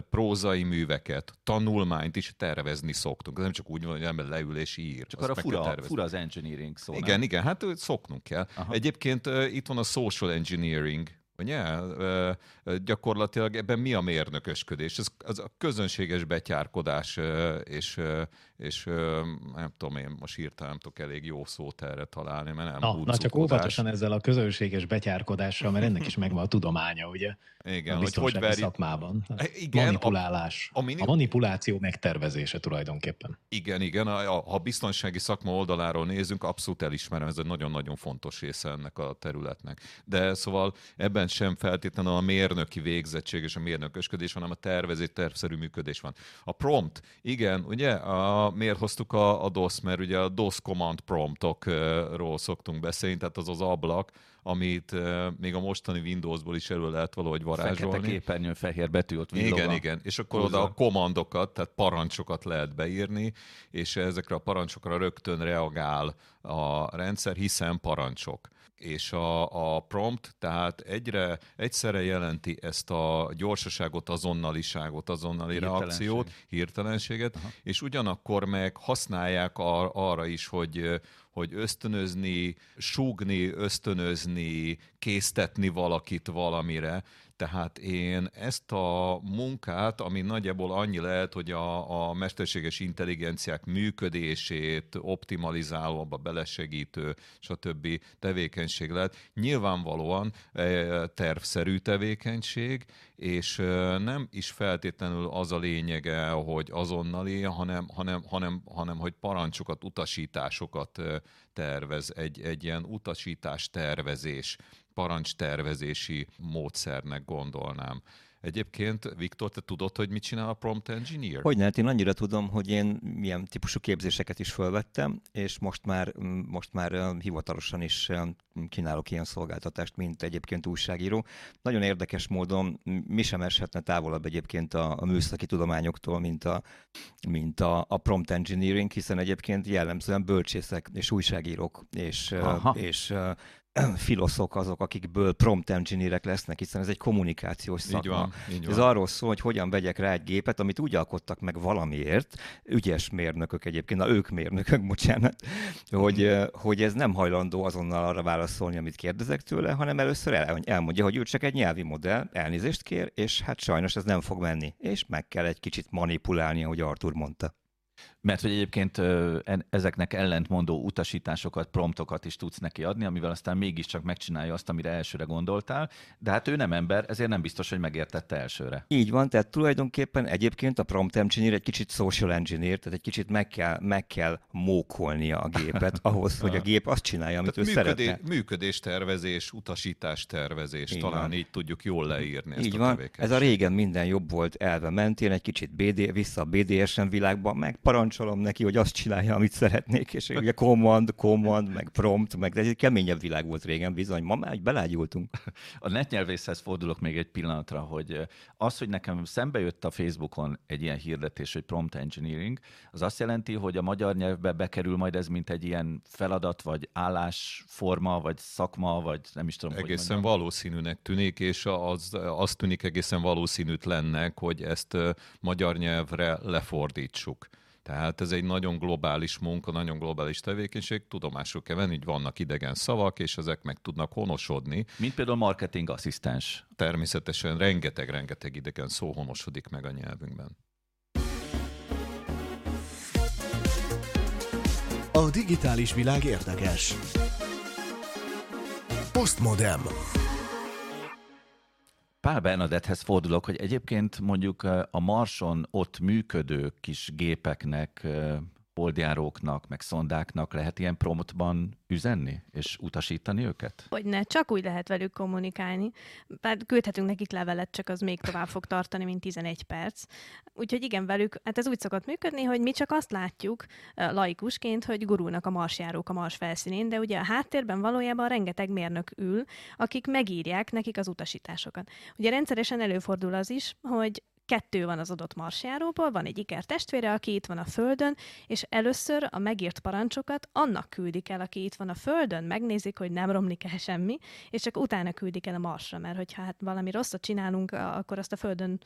prózai műveket, tanulmányt is tervezni szoktunk. Ez nem csak úgy van, hogy ember leül és ír. Csak arra fura, fura az engineering szó. Igen, nem? igen, hát szoknunk kell. Aha. Egyébként itt van a social engineering, Ugye? Gyakorlatilag ebben mi a mérnökösködés? Ez az a közönséges betyárkodás, és, és nem tudom, én most hirtelen nem tudok elég jó szót erre találni, mert nem na, na csak óvatosan ezzel a közönséges betyárkodással, mert ennek is megvan a tudománya, ugye? Igen, a hogy hogy veri... szakmában. E, igen, Manipulálás. A, a, mini... a manipuláció megtervezése tulajdonképpen. Igen, igen. A, a, ha biztonsági szakma oldaláról nézünk, abszolút elismerem, ez egy nagyon-nagyon fontos része ennek a területnek. De szóval ebben sem feltétlenül a mérnöki végzettség és a mérnökösködés, hanem a tervezés, tervszerű működés van. A prompt, igen, ugye, a, miért hoztuk a, a DOS, mert ugye a DOS command promptokról szoktunk beszélni, tehát az az ablak, amit még a mostani Windowsból is elő lehet valahogy varázsolni. Fekete képernyőn, fehér betű ott villog Igen, igen. És akkor oda a komandokat, tehát parancsokat lehet beírni, és ezekre a parancsokra rögtön reagál a rendszer, hiszen parancsok és a, a prompt, tehát egyre, egyszerre jelenti ezt a gyorsaságot, azonnaliságot, azonnali Hirtelenség. reakciót, hirtelenséget, Aha. és ugyanakkor meg használják ar, arra is, hogy hogy ösztönözni, súgni, ösztönözni, késztetni valakit valamire. Tehát én ezt a munkát, ami nagyjából annyi lehet, hogy a, a mesterséges intelligenciák működését optimalizáló, abba belesegítő, stb. tevékenység lehet, nyilvánvalóan e, tervszerű tevékenység, és e, nem is feltétlenül az a lényege, hogy azonnali, hanem, hanem, hanem, hanem hogy parancsokat, utasításokat e, tervez, egy, egy ilyen utasítás tervezés parancstervezési módszernek gondolnám. Egyébként, Viktor, te tudod, hogy mit csinál a prompt engineer? Hogy hát én annyira tudom, hogy én milyen típusú képzéseket is fölvettem, és most már, most már hivatalosan is kínálok ilyen szolgáltatást, mint egyébként újságíró. Nagyon érdekes módon mi sem eshetne távolabb egyébként a, a műszaki tudományoktól, mint a, mint a, a prompt engineering, hiszen egyébként jellemzően bölcsészek és újságírók és, és *clears throat* filoszok azok, akikből prompt engineerek lesznek, hiszen ez egy kommunikációs szakma. Így van, így van. Ez arról szól, hogy hogyan vegyek rá egy gépet, amit úgy alkottak meg valamiért, ügyes mérnökök egyébként, na ők mérnökök, *laughs* bocsánat, hogy, ö, hogy ez nem hajlandó azonnal arra válaszolni, amit kérdezek tőle, hanem először el, elmondja, hogy ő csak egy nyelvi modell, elnézést kér, és hát sajnos ez nem fog menni, és meg kell egy kicsit manipulálni, ahogy Artur mondta. Mert hogy egyébként ezeknek ellentmondó utasításokat, promptokat is tudsz neki adni, amivel aztán mégiscsak megcsinálja azt, amire elsőre gondoltál, de hát ő nem ember, ezért nem biztos, hogy megértette elsőre. Így van, tehát tulajdonképpen egyébként a prompt engineer egy kicsit social engineer, tehát egy kicsit meg kell, meg kell mókolnia a gépet *laughs* ahhoz, hogy a gép azt csinálja, amit ő Tehát szeretne. működé, működéstervezés, utasítástervezés, Így talán van. így tudjuk jól leírni ezt Így a van, tevékenységet. ez a régen minden jobb volt elve mentén, egy kicsit BD, vissza a BDSM világba, megparancsolom neki, hogy azt csinálja, amit szeretnék, és ugye command, command, meg prompt, meg de ez egy keményebb világ volt régen bizony, ma már így belágyultunk. A netnyelvészhez fordulok még egy pillanatra, hogy ö, az, hogy nekem szembe jött a Facebookon egy ilyen hirdetés, hogy prompt engineering, az azt jelenti, hogy a magyar nyelvbe bekerül majd ez, mint egy ilyen feladat, vagy állásforma, vagy szakma, vagy nem is tudom, hogy Egészen mondjam. valószínűnek tűnik, és az, az tűnik egészen valószínűtlennek, hogy ezt ö, magyar nyelvre lefordítsuk. Tehát ez egy nagyon globális munka, nagyon globális tevékenység, tudomásul kell venni, hogy vannak idegen szavak, és ezek meg tudnak honosodni. Mint például marketing asszisztens. Természetesen rengeteg-rengeteg idegen szó honosodik meg a nyelvünkben. A digitális világ érdekes. Postmodem. Pál Bernadettehez fordulok, hogy egyébként mondjuk ö, a Marson ott működő kis gépeknek, ö, holdjáróknak, meg szondáknak lehet ilyen promptban üzenni, és utasítani őket? Hogy ne, csak úgy lehet velük kommunikálni. Bár küldhetünk nekik levelet, csak az még tovább fog tartani, mint 11 perc. Úgyhogy igen, velük, hát ez úgy szokott működni, hogy mi csak azt látjuk eh, laikusként, hogy gurulnak a marsjárók a mars felszínén, de ugye a háttérben valójában rengeteg mérnök ül, akik megírják nekik az utasításokat. Ugye rendszeresen előfordul az is, hogy kettő van az adott marsjáróból, van egy iker testvére, aki itt van a Földön, és először a megírt parancsokat annak küldik el, aki itt van a Földön, megnézik, hogy nem romlik el semmi, és csak utána küldik el a Marsra, mert hogyha hát valami rosszat csinálunk, akkor azt a Földön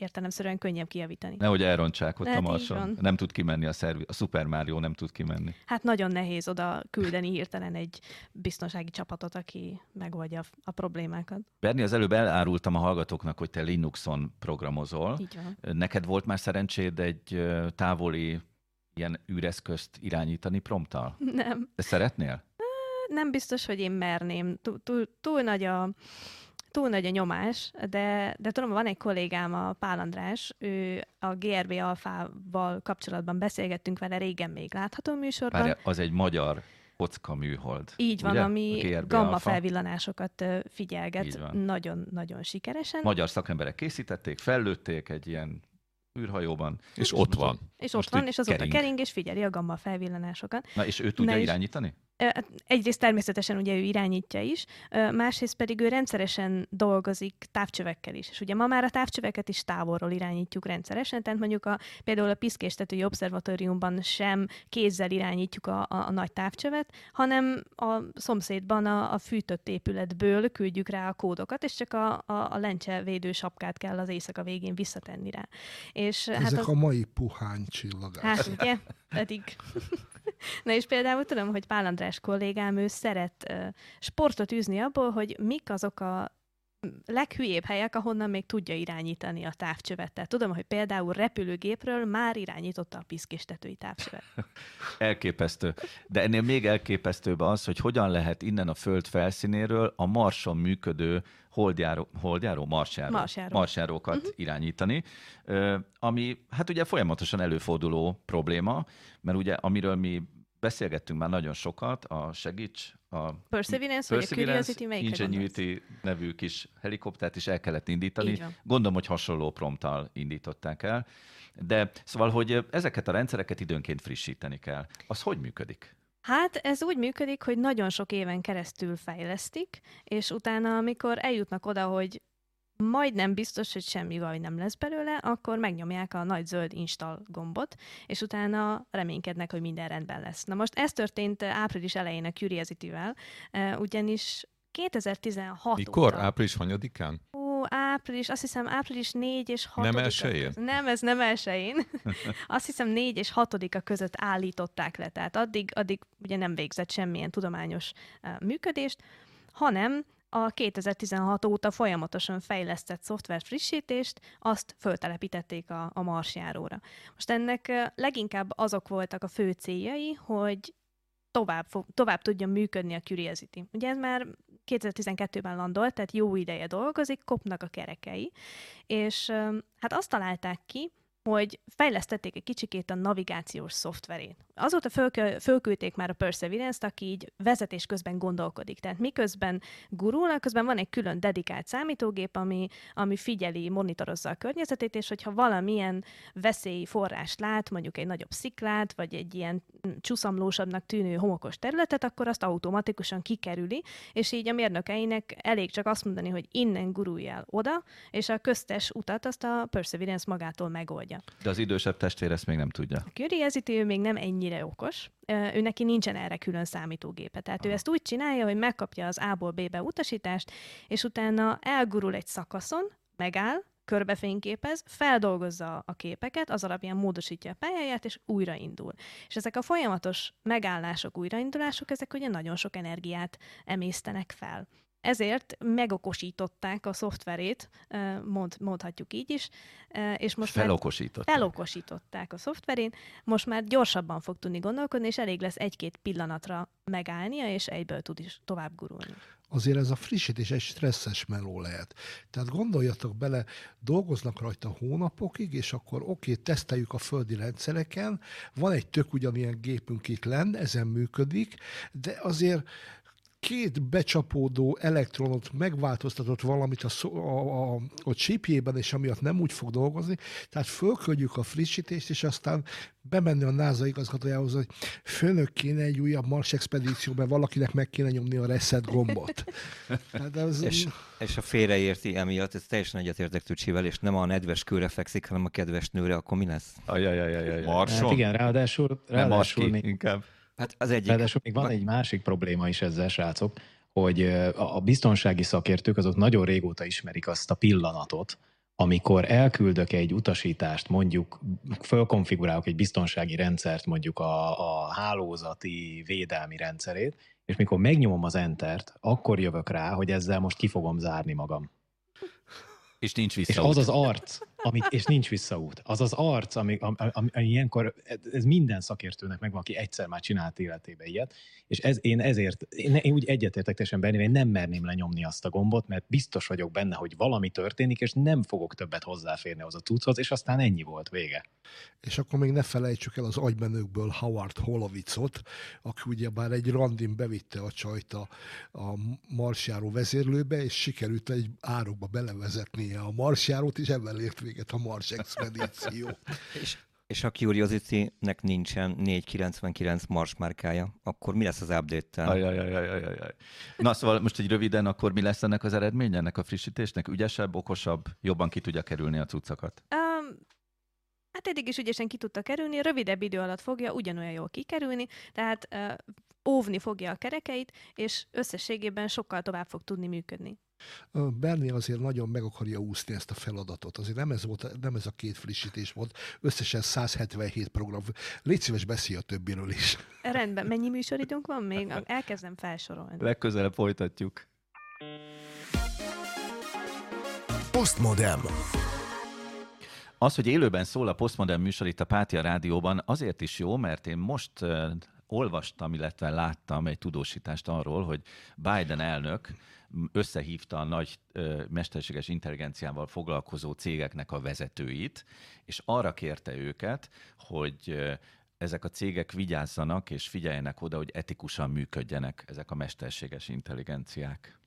értelemszerűen könnyebb kijavítani. Nehogy elrontsák ott Hát a Marson. Nem tud kimenni a, szervi- a Super Mario, nem tud kimenni. Hát nagyon nehéz oda küldeni hirtelen egy biztonsági csapatot, aki megoldja a- problémákat. Berni, az előbb elárultam a hallgatóknak, hogy te Linuxon programozol. Így van. Neked volt már szerencséd egy távoli ilyen űreszközt irányítani prompttal? Nem. Te szeretnél? nem biztos, hogy én merném. Túl, túl, túl nagy a túl nagy a nyomás, de, de tudom, van egy kollégám, a Pál András, ő a GRB alfával kapcsolatban beszélgettünk vele régen még látható műsorban. Várj, az egy magyar kocka műhold. Így van, ugye? ami gamma felvillanásokat figyelget nagyon-nagyon sikeresen. Magyar szakemberek készítették, fellőtték egy ilyen űrhajóban. És ott van. és most ott van, és azóta kering. kering. és figyeli a gamma felvillanásokat. Na, és ő tudja Na és- irányítani? Egyrészt természetesen ugye ő irányítja is, másrészt pedig ő rendszeresen dolgozik távcsövekkel is. És ugye ma már a távcsöveket is távolról irányítjuk rendszeresen, tehát mondjuk a, például a Piszkéstetői Obszervatóriumban sem kézzel irányítjuk a, a, a nagy távcsövet, hanem a szomszédban a, a fűtött épületből küldjük rá a kódokat, és csak a, a, a lencse védő sapkát kell az éjszaka végén visszatenni rá. És Ezek hát az... a mai puhány csillagás. Hát ugye, pedig. Na és például tudom, hogy Pál András kollégám, ő szeret sportot űzni abból, hogy mik azok a leghülyébb helyek, ahonnan még tudja irányítani a távcsövet. Tehát tudom, hogy például repülőgépről már irányította a piszkéstetői távcsövet. *laughs* Elképesztő. De ennél még elképesztőbb az, hogy hogyan lehet innen a Föld felszínéről a Marson működő holdjáró, holdjáró marsjáró, Marsjáró. marsjárókat uh-huh. irányítani, ami hát ugye folyamatosan előforduló probléma, mert ugye amiről mi beszélgettünk már nagyon sokat, a Segíts, a Perseverance, vagy a Curiosity, melyikre Ingenuity nevű kis helikoptert is el kellett indítani. Gondolom, hogy hasonló prompttal indították el. De szóval, hogy ezeket a rendszereket időnként frissíteni kell. Az hogy működik? Hát ez úgy működik, hogy nagyon sok éven keresztül fejlesztik, és utána, amikor eljutnak oda, hogy majdnem biztos, hogy semmi baj nem lesz belőle, akkor megnyomják a nagy zöld install gombot, és utána reménykednek, hogy minden rendben lesz. Na most ez történt április elején a Curiosity-vel, ugyanis 2016 Mikor? Óta, április hanyadikán? Ó, április, azt hiszem április 4 és 6 Nem elsőjén? Nem, ez nem elsőjén. *laughs* azt hiszem 4 és 6 között állították le, tehát addig, addig ugye nem végzett semmilyen tudományos uh, működést, hanem a 2016 óta folyamatosan fejlesztett szoftver frissítést, azt föltelepítették a, a marsjáróra. Most ennek leginkább azok voltak a fő céljai, hogy tovább, tovább tudjon működni a Curiosity. Ugye ez már 2012-ben landolt, tehát jó ideje dolgozik, kopnak a kerekei, és hát azt találták ki, hogy fejlesztették egy kicsikét a navigációs szoftverét. Azóta fölkö, fölküldték már a Perseverance-t, aki így vezetés közben gondolkodik. Tehát miközben gurul, közben van egy külön dedikált számítógép, ami, ami figyeli, monitorozza a környezetét, és hogyha valamilyen veszélyi forrást lát, mondjuk egy nagyobb sziklát, vagy egy ilyen csúszamlósabbnak tűnő homokos területet, akkor azt automatikusan kikerüli, és így a mérnökeinek elég csak azt mondani, hogy innen gurulj el oda, és a köztes utat azt a Perseverance magától megoldja. De az idősebb testvér ezt még nem tudja. A Curiosity még nem ennyire okos, ő neki nincsen erre külön számítógépe. Tehát Aha. ő ezt úgy csinálja, hogy megkapja az A-ból B-be utasítást, és utána elgurul egy szakaszon, megáll, körbefényképez, feldolgozza a képeket, az alapján módosítja a pályáját, és újraindul. És ezek a folyamatos megállások, újraindulások, ezek ugye nagyon sok energiát emésztenek fel. Ezért megokosították a szoftverét, mond, mondhatjuk így is, és most felokosították. felokosították a szoftverét, most már gyorsabban fog tudni gondolkodni, és elég lesz egy-két pillanatra megállnia, és egyből tud is tovább gurulni azért ez a frissítés egy stresszes meló lehet. Tehát gondoljatok bele, dolgoznak rajta hónapokig, és akkor oké, okay, teszteljük a földi rendszereken, van egy tök ugyanilyen gépünk itt lenn, ezen működik, de azért két becsapódó elektronot megváltoztatott valamit a, a, a, a chipjében, és amiatt nem úgy fog dolgozni, tehát fölködjük a frissítést, és aztán bemenni a NASA igazgatójához, hogy főnök kéne egy újabb Mars expedíció, mert valakinek meg kéne nyomni a reset gombot. Hát az... és, és a félreérti emiatt, ez teljesen egyetértek Tücsivel, és nem a nedves kőre fekszik, hanem a kedves nőre, akkor mi lesz? Ajajajajaj. Marson? Hát igen, ráadásul, ráadásul még, inkább. Hát az egyik. Ráadásul még van egy másik probléma is ezzel, srácok, hogy a biztonsági szakértők azok nagyon régóta ismerik azt a pillanatot, amikor elküldök egy utasítást, mondjuk fölkonfigurálok egy biztonsági rendszert, mondjuk a, a hálózati védelmi rendszerét, és mikor megnyomom az Entert, akkor jövök rá, hogy ezzel most ki fogom zárni magam. És nincs visszaút. És az az arc, amit, és nincs visszaút. Az az arc, ami, ami, ami, ami ilyenkor, ez minden szakértőnek megvan, aki egyszer már csinált életébe ilyet, és ez, én ezért, én, én úgy egyetértek teljesen benne, én nem merném lenyomni azt a gombot, mert biztos vagyok benne, hogy valami történik, és nem fogok többet hozzáférni az a cucchoz, és aztán ennyi volt vége. És akkor még ne felejtsük el az agymenőkből Howard Holovitzot, aki ugye bár egy randin bevitte a csajt a, a marsjáró vezérlőbe, és sikerült egy árokba belevezetnie a marsjárót, és ebben ért véget a Mars expedíció. *laughs* és, és a Curiosity-nek nincsen 499 Mars márkája, akkor mi lesz az update-tel? Ajajajajajaj. Na szóval most egy röviden, akkor mi lesz ennek az eredménye, ennek a frissítésnek? Ügyesebb, okosabb, jobban ki tudja kerülni a cuccakat? Um, hát eddig is ügyesen ki tudta kerülni, rövidebb idő alatt fogja ugyanolyan jól kikerülni, tehát uh, óvni fogja a kerekeit, és összességében sokkal tovább fog tudni működni. Bernie azért nagyon meg akarja úszni ezt a feladatot. Azért nem ez, volt, nem ez a két frissítés volt, összesen 177 program. Légy szíves, beszélj a többiről is. *laughs* Rendben, mennyi műsoridőnk van még? Elkezdem felsorolni. Legközelebb folytatjuk. Postmodem. Az, hogy élőben szól a Postmodern műsor itt a Pátia Rádióban, azért is jó, mert én most uh, olvastam, illetve láttam egy tudósítást arról, hogy Biden elnök összehívta a nagy mesterséges intelligenciával foglalkozó cégeknek a vezetőit, és arra kérte őket, hogy ezek a cégek vigyázzanak és figyeljenek oda, hogy etikusan működjenek ezek a mesterséges intelligenciák.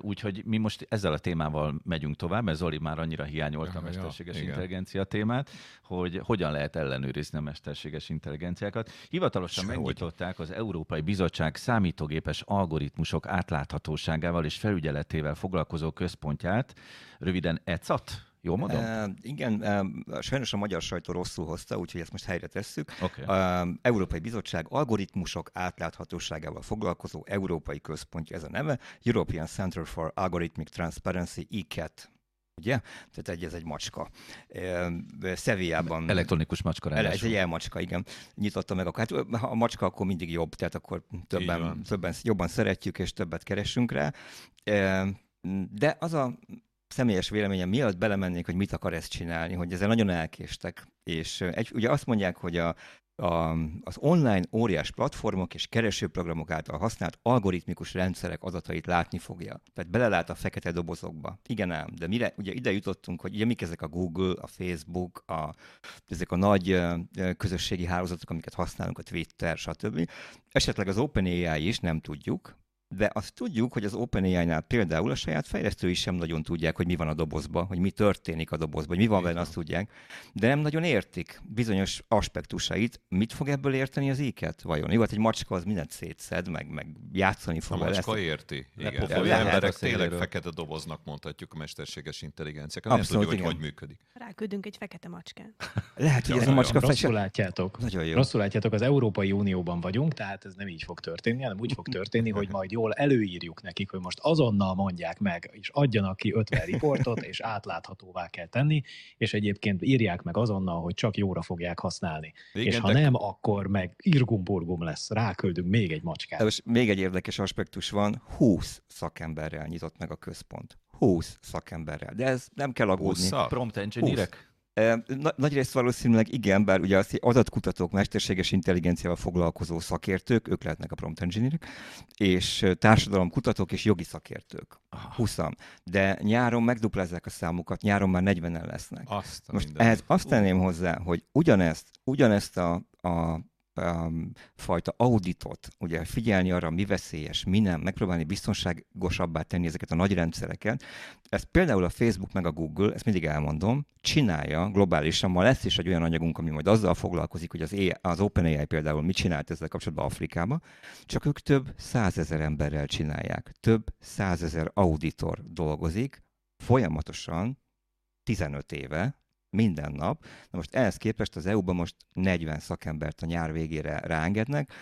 Úgyhogy mi most ezzel a témával megyünk tovább, mert Zoli már annyira hiányolta a mesterséges ja, intelligencia igen. témát, hogy hogyan lehet ellenőrizni a mesterséges intelligenciákat. Hivatalosan Sehogy. megnyitották az Európai Bizottság számítógépes algoritmusok átláthatóságával és felügyeletével foglalkozó központját, röviden ECAT, Jó mondom? Uh, igen, uh, sajnos a magyar sajtó rosszul hozta, úgyhogy ezt most helyre tesszük. Okay. Uh, Európai Bizottság algoritmusok átláthatóságával foglalkozó Európai Központja ez a neve, European Center for Algorithmic Transparency, ICAT ugye? Tehát egy, ez egy macska. Szeviában... Elektronikus macska ráadásul. Ez egy elmacska, igen. Nyitotta meg, hát ha a macska akkor mindig jobb, tehát akkor többen, többen jobban szeretjük, és többet keresünk rá. De az a személyes véleményem, mielőtt belemennék, hogy mit akar ezt csinálni, hogy ezzel nagyon elkéstek. És egy, ugye azt mondják, hogy a, a, az online óriás platformok és keresőprogramok által használt algoritmikus rendszerek adatait látni fogja. Tehát belelát a fekete dobozokba. Igen ám, de mire, ugye ide jutottunk, hogy ugye mik ezek a Google, a Facebook, a, ezek a nagy közösségi hálózatok, amiket használunk, a Twitter, stb. Esetleg az OpenAI is, nem tudjuk, de azt tudjuk, hogy az OpenAI-nál például a saját fejlesztői sem nagyon tudják, hogy mi van a dobozban, hogy mi történik a dobozban, hogy mi van benne, azt tudják, de nem nagyon értik bizonyos aspektusait. Mit fog ebből érteni az éket? Vajon? Jó, hát egy macska az mindent szétszed, meg, meg játszani fog. A macska ezt... érti. Igen. Az emberek tényleg fekete doboznak mondhatjuk a mesterséges intelligenciákat. Nem tudjuk, hogy hogy működik. Ráküldünk egy fekete macskát. Lehet, hogy ez a macska Rosszul látjátok. Nagyon jó. Rosszul látjátok, az Európai Unióban vagyunk, tehát ez nem így fog történni, hanem úgy fog történni, hogy majd jól előírjuk nekik, hogy most azonnal mondják meg, és adjanak ki 50 riportot, és átláthatóvá kell tenni, és egyébként írják meg azonnal, hogy csak jóra fogják használni. Igen, és ha de... nem, akkor meg irgumburgum lesz, ráküldünk még egy macskát. Most még egy érdekes aspektus van, 20 szakemberrel nyitott meg a központ. 20 szakemberrel. De ez nem kell aggódni. Prompt engineerek? Nagy rész valószínűleg igen, bár ugye az adatkutatók, mesterséges intelligenciával foglalkozó szakértők, ők lehetnek a prompt engineerek, és társadalomkutatók és jogi szakértők. 20 De nyáron megduplázzák a számukat, nyáron már 40-en lesznek. Azt Most minden. ehhez azt tenném hozzá, hogy ugyanezt, ugyanezt a, a um, fajta auditot, ugye figyelni arra, mi veszélyes, mi nem, megpróbálni biztonságosabbá tenni ezeket a nagy rendszereket. Ezt például a Facebook meg a Google, ezt mindig elmondom, csinálja globálisan. Ma lesz is egy olyan anyagunk, ami majd azzal foglalkozik, hogy az, AI, az OpenAI például mit csinált ezzel kapcsolatban Afrikába, csak ők több százezer emberrel csinálják. Több százezer auditor dolgozik, folyamatosan 15 éve, minden nap. Na most ehhez képest az EU-ban most 40 szakembert a nyár végére ráengednek,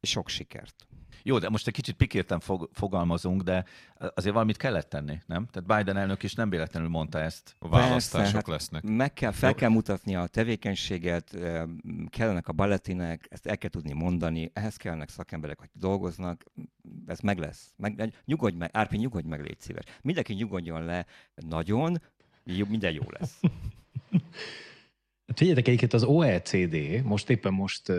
sok sikert. Jó, de most egy kicsit pikérten fog, fogalmazunk, de azért valamit kellett tenni, nem? Tehát Biden elnök is nem véletlenül mondta ezt. A választások Persze, hát lesznek. Meg kell, fel kell mutatni a tevékenységet, kellenek a balletinek, ezt el kell tudni mondani, ehhez kellnek szakemberek, hogy dolgoznak, ez meg lesz. Meg, nyugodj meg, Árpi, nyugodj meg, légy szíves. Mindenki nyugodjon le nagyon, minden jó lesz. *laughs* Hát figyeljetek, egyébként az OECD most éppen most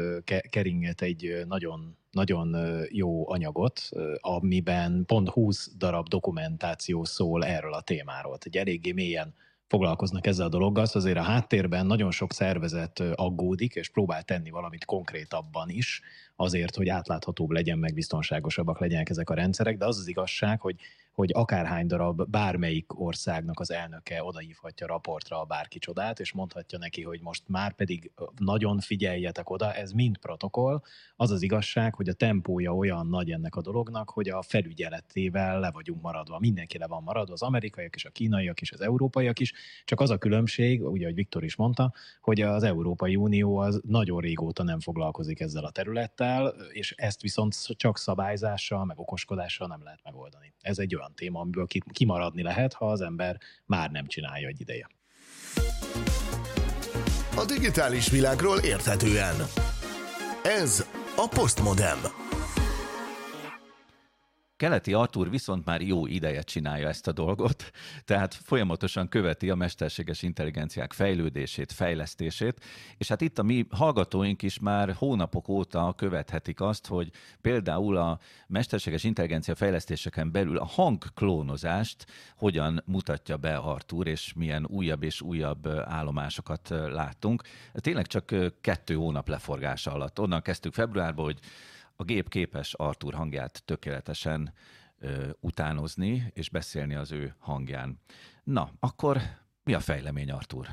keringet egy nagyon, nagyon jó anyagot, amiben pont 20 darab dokumentáció szól erről a témáról. Egy eléggé mélyen foglalkoznak ezzel a dologgal, szóval azért a háttérben nagyon sok szervezet aggódik, és próbál tenni valamit konkrétabban is, azért, hogy átláthatóbb legyen, meg biztonságosabbak legyenek ezek a rendszerek, de az az igazság, hogy hogy akárhány darab bármelyik országnak az elnöke odaívhatja raportra a bárki csodát, és mondhatja neki, hogy most már pedig nagyon figyeljetek oda, ez mind protokoll. Az az igazság, hogy a tempója olyan nagy ennek a dolognak, hogy a felügyeletével le vagyunk maradva. Mindenki le van maradva, az amerikaiak és a kínaiak és az európaiak is. Csak az a különbség, ugye, ahogy Viktor is mondta, hogy az Európai Unió az nagyon régóta nem foglalkozik ezzel a területtel, és ezt viszont csak szabályzással, meg okoskodással nem lehet megoldani. Ez egy olyan téma, amiből kimaradni lehet, ha az ember már nem csinálja egy ideje. A digitális világról érthetően. Ez a Postmodem. Keleti Artur viszont már jó ideje csinálja ezt a dolgot, *laughs* tehát folyamatosan követi a mesterséges intelligenciák fejlődését, fejlesztését, és hát itt a mi hallgatóink is már hónapok óta követhetik azt, hogy például a mesterséges intelligencia fejlesztéseken belül a hangklónozást hogyan mutatja be Artur, és milyen újabb és újabb állomásokat láttunk. Tényleg csak kettő hónap leforgása alatt. Onnan kezdtük februárban, hogy a gép képes Artur hangját tökéletesen ö, utánozni és beszélni az ő hangján. Na, akkor mi a fejlemény, Artur?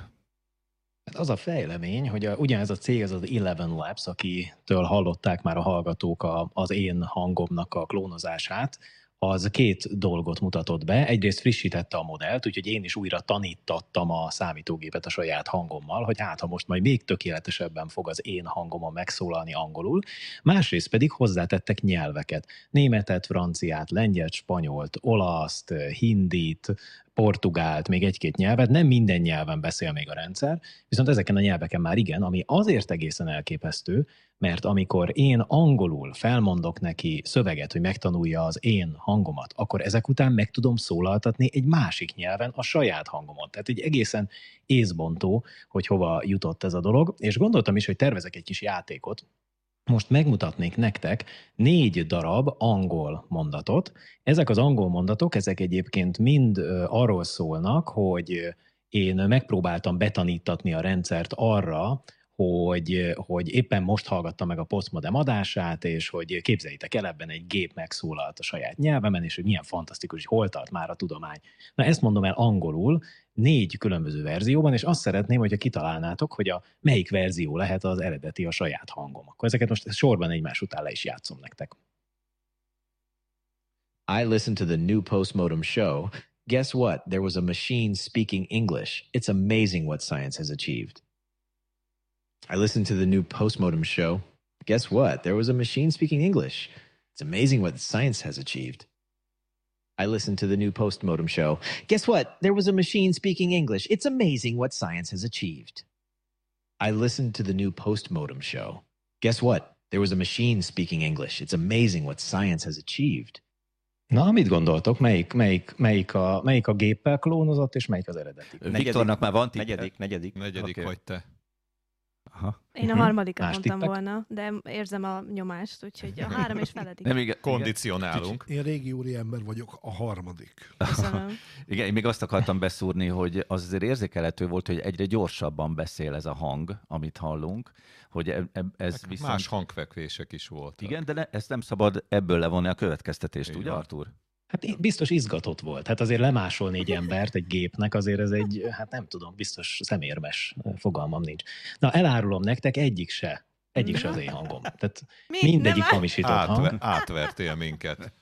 Hát az a fejlemény, hogy a, ugyanez a cég, ez az Eleven Labs, akitől hallották már a hallgatók a, az én hangomnak a klónozását, az két dolgot mutatott be. Egyrészt frissítette a modellt, úgyhogy én is újra tanítattam a számítógépet a saját hangommal, hogy hát ha most majd még tökéletesebben fog az én hangomon megszólalni angolul. Másrészt pedig hozzátettek nyelveket. Németet, franciát, lengyelt, spanyolt, olaszt, hindit, portugált, még egy-két nyelvet, nem minden nyelven beszél még a rendszer, viszont ezeken a nyelveken már igen, ami azért egészen elképesztő, mert amikor én angolul felmondok neki szöveget, hogy megtanulja az én hangomat, akkor ezek után meg tudom szólaltatni egy másik nyelven a saját hangomot. Tehát egy egészen észbontó, hogy hova jutott ez a dolog, és gondoltam is, hogy tervezek egy kis játékot, most megmutatnék nektek négy darab angol mondatot. Ezek az angol mondatok, ezek egyébként mind arról szólnak, hogy én megpróbáltam betanítatni a rendszert arra, hogy, hogy éppen most hallgattam meg a Postmodem adását, és hogy képzeljétek el, ebben egy gép megszólalt a saját nyelvemen, és hogy milyen fantasztikus, hogy hol tart már a tudomány. Na ezt mondom el angolul, négy különböző verzióban, és azt szeretném, hogyha kitalálnátok, hogy a melyik verzió lehet az eredeti a saját hangom. Akkor ezeket most sorban egymás után le is játszom nektek. I listened to the new Postmodem show. Guess what? There was a machine speaking English. It's amazing what science has achieved. I listened to the new Postmodem show. Guess what? There was a machine speaking English. It's amazing what science has achieved. I listened to the new Postmodem show. Guess what? There was a machine speaking English. It's amazing what science has achieved. I listened to the new Postmodem show. Guess what? There was a machine speaking English. It's amazing what science has achieved. Na, mit gondoltok? Melyik, melyik, melyik, a, melyik a géppel klónozott, és melyik az eredeti? Viktornak már van tippe. Negyedik, negyedik. Negyedik okay. vagy te. Aha. Én a mhm. harmadikat Más mondtam tippek? volna, de érzem a nyomást, úgyhogy a három és feledik. Nem, igen, Kondicionálunk. Én régi úri ember vagyok, a harmadik. Köszönöm. *laughs* igen, én még azt akartam beszúrni, hogy az azért érzékelhető volt, hogy egyre gyorsabban beszél ez a hang, amit hallunk, hogy e, e, ez viszont... Más hangfekvések is voltak. Igen, de ne, ezt nem szabad ebből levonni a következtetést, ugye Artur? Hát biztos izgatott volt. Hát azért lemásolni egy embert egy gépnek, azért ez egy, hát nem tudom, biztos szemérmes fogalmam nincs. Na, elárulom nektek, egyik se. Egyik se az én hangom. Tehát Még mindegyik hamisított Átve, hang. Átvertél minket.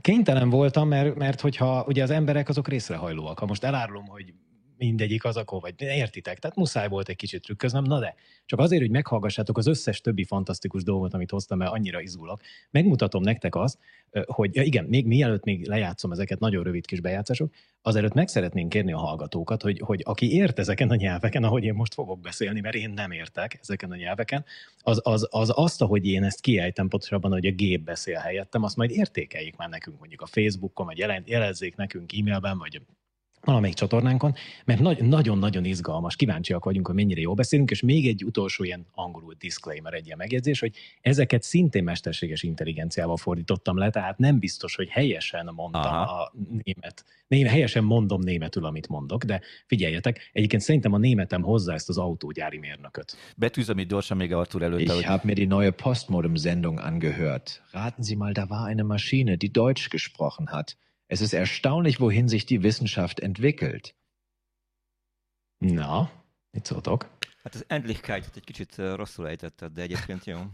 Kénytelen voltam, mert, mert hogyha ugye az emberek azok részrehajlóak. Ha most elárulom, hogy mindegyik az akkor, vagy. Értitek, tehát muszáj volt egy kicsit trükköznem, na de csak azért, hogy meghallgassátok az összes többi fantasztikus dolgot, amit hoztam, mert annyira izgulok, megmutatom nektek azt, hogy ja igen, még mielőtt még lejátszom ezeket, nagyon rövid kis bejátszások, azelőtt meg szeretnénk kérni a hallgatókat, hogy, hogy aki ért ezeken a nyelveken, ahogy én most fogok beszélni, mert én nem értek ezeken a nyelveken, az, az, az azt, ahogy én ezt kiejtem, pontosabban, hogy a gép beszél helyettem, azt majd értékeljék már nekünk mondjuk a Facebookon, vagy jelezzék nekünk e-mailben, vagy valamelyik csatornánkon, mert nagyon-nagyon izgalmas, kíváncsiak vagyunk, hogy mennyire jól beszélünk, és még egy utolsó ilyen angolul disclaimer, egy ilyen megjegyzés, hogy ezeket szintén mesterséges intelligenciával fordítottam le, tehát nem biztos, hogy helyesen mondtam Aha. a német, német, helyesen mondom németül, amit mondok, de figyeljetek, egyébként szerintem a németem hozzá ezt az autógyári mérnököt. Betűzöm itt gyorsan még Artur előtte. Ich hogy... habe mir die neue Postmodem-Sendung angehört. Raten Sie mal, da war eine Maschine, die Deutsch gesprochen hat. Es ist erstaunlich, wohin sich die Wissenschaft entwickelt. Na, mit szóltok? Hát az Endlichkeit egy kicsit rosszul ejtetted, de egyébként jó. *laughs*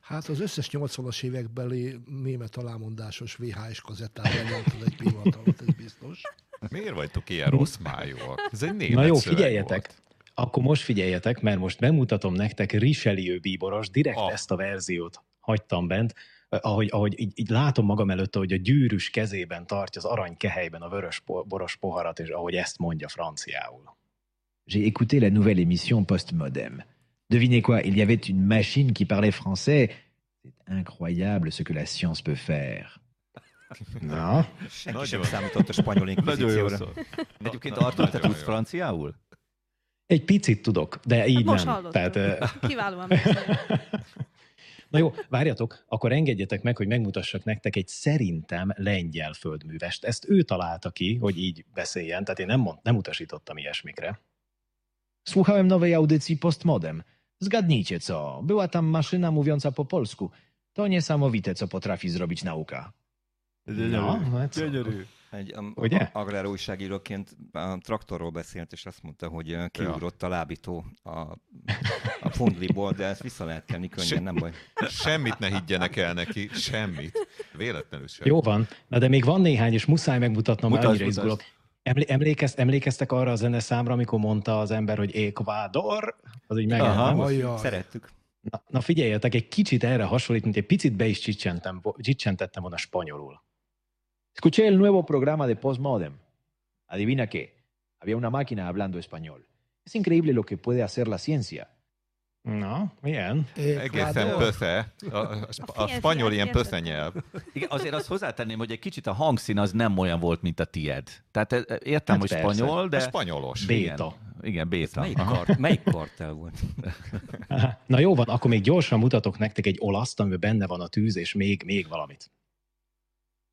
Hát az összes 80-as évekbeli német alámondásos VHS kazettát lenyomtad egy pillanat alatt, ez biztos. Miért vagytok ilyen rossz májúak? Ez egy német Na jó, figyeljetek. Volt. Akkor most figyeljetek, mert most bemutatom nektek Richelieu bíboros, direkt ah. ezt a verziót hagytam bent, ahogy, ahogy így, így látom magam előtt, hogy a gyűrűs kezében tartja az arany kehelyben a vörös boros poharat, és ahogy ezt mondja franciául. J'ai écouté la nouvelle émission Postmodem. Devinez quoi, il y avait une machine qui parlait français. C'est incroyable ce que la science peut faire. Na? Senki sem számított a spanyol inkvizícióra. Egyébként Artur, te tudsz franciául? Egy picit tudok, de így Most nem. Hallottam. Tehát, Kiválóan *laughs* Na jó, várjatok, akkor engedjetek meg, hogy megmutassak nektek egy szerintem lengyel földművest. Ezt ő találta ki, hogy így beszéljen, tehát én nem, mond, nem utasítottam ilyesmikre. Słuchałem nowej audycji Postmodem. Zgadnijcie co, była tam maszyna mówiąca po polsku. To niesamowite, co potrafi zrobić nauka. Na, hát Gyönyörű. Egy um, Ugye? agrár újságíróként a traktorról beszélt, és azt mondta, hogy uh, kiugrott a lábító a, a fundliból, de ezt vissza lehet kenni könnyen, nem baj. Semmit ne higgyenek el neki, semmit. Véletlenül sem. Jó van, na de még van néhány, és muszáj megmutatnom, Mutasd, annyira mutasd. izgulok. Emlé- emlékez, emlékeztek arra a zeneszámra, amikor mondta az ember, hogy Ecuador? Az így megjelent. Aha. nem? Ajaj. Szerettük. Na, na figyeljetek, egy kicsit erre hasonlít, mint egy picit be is csicsentem, csicsentettem volna spanyolul. Escuché el nuevo programa de Postmodern. Adivina qué. Había una máquina hablando español. Es increíble lo que puede hacer la ciencia. Na, milyen? Egészen Ecuador. pösze. A, a, *laughs* a spanyol ilyen pösze nyelv. Igen, azért azt hozzátenném, hogy egy kicsit a hangszín az nem olyan volt, mint a tied. Tehát eh, értem, Hát hogy persze. spanyol, De de... spanyolos. Béta. Igen, béta. Melyik, kart, melyik *laughs* kartel volt? Na jó van, akkor még gyorsan mutatok nektek egy olaszt, amiben benne van a tűz, és még, még valamit.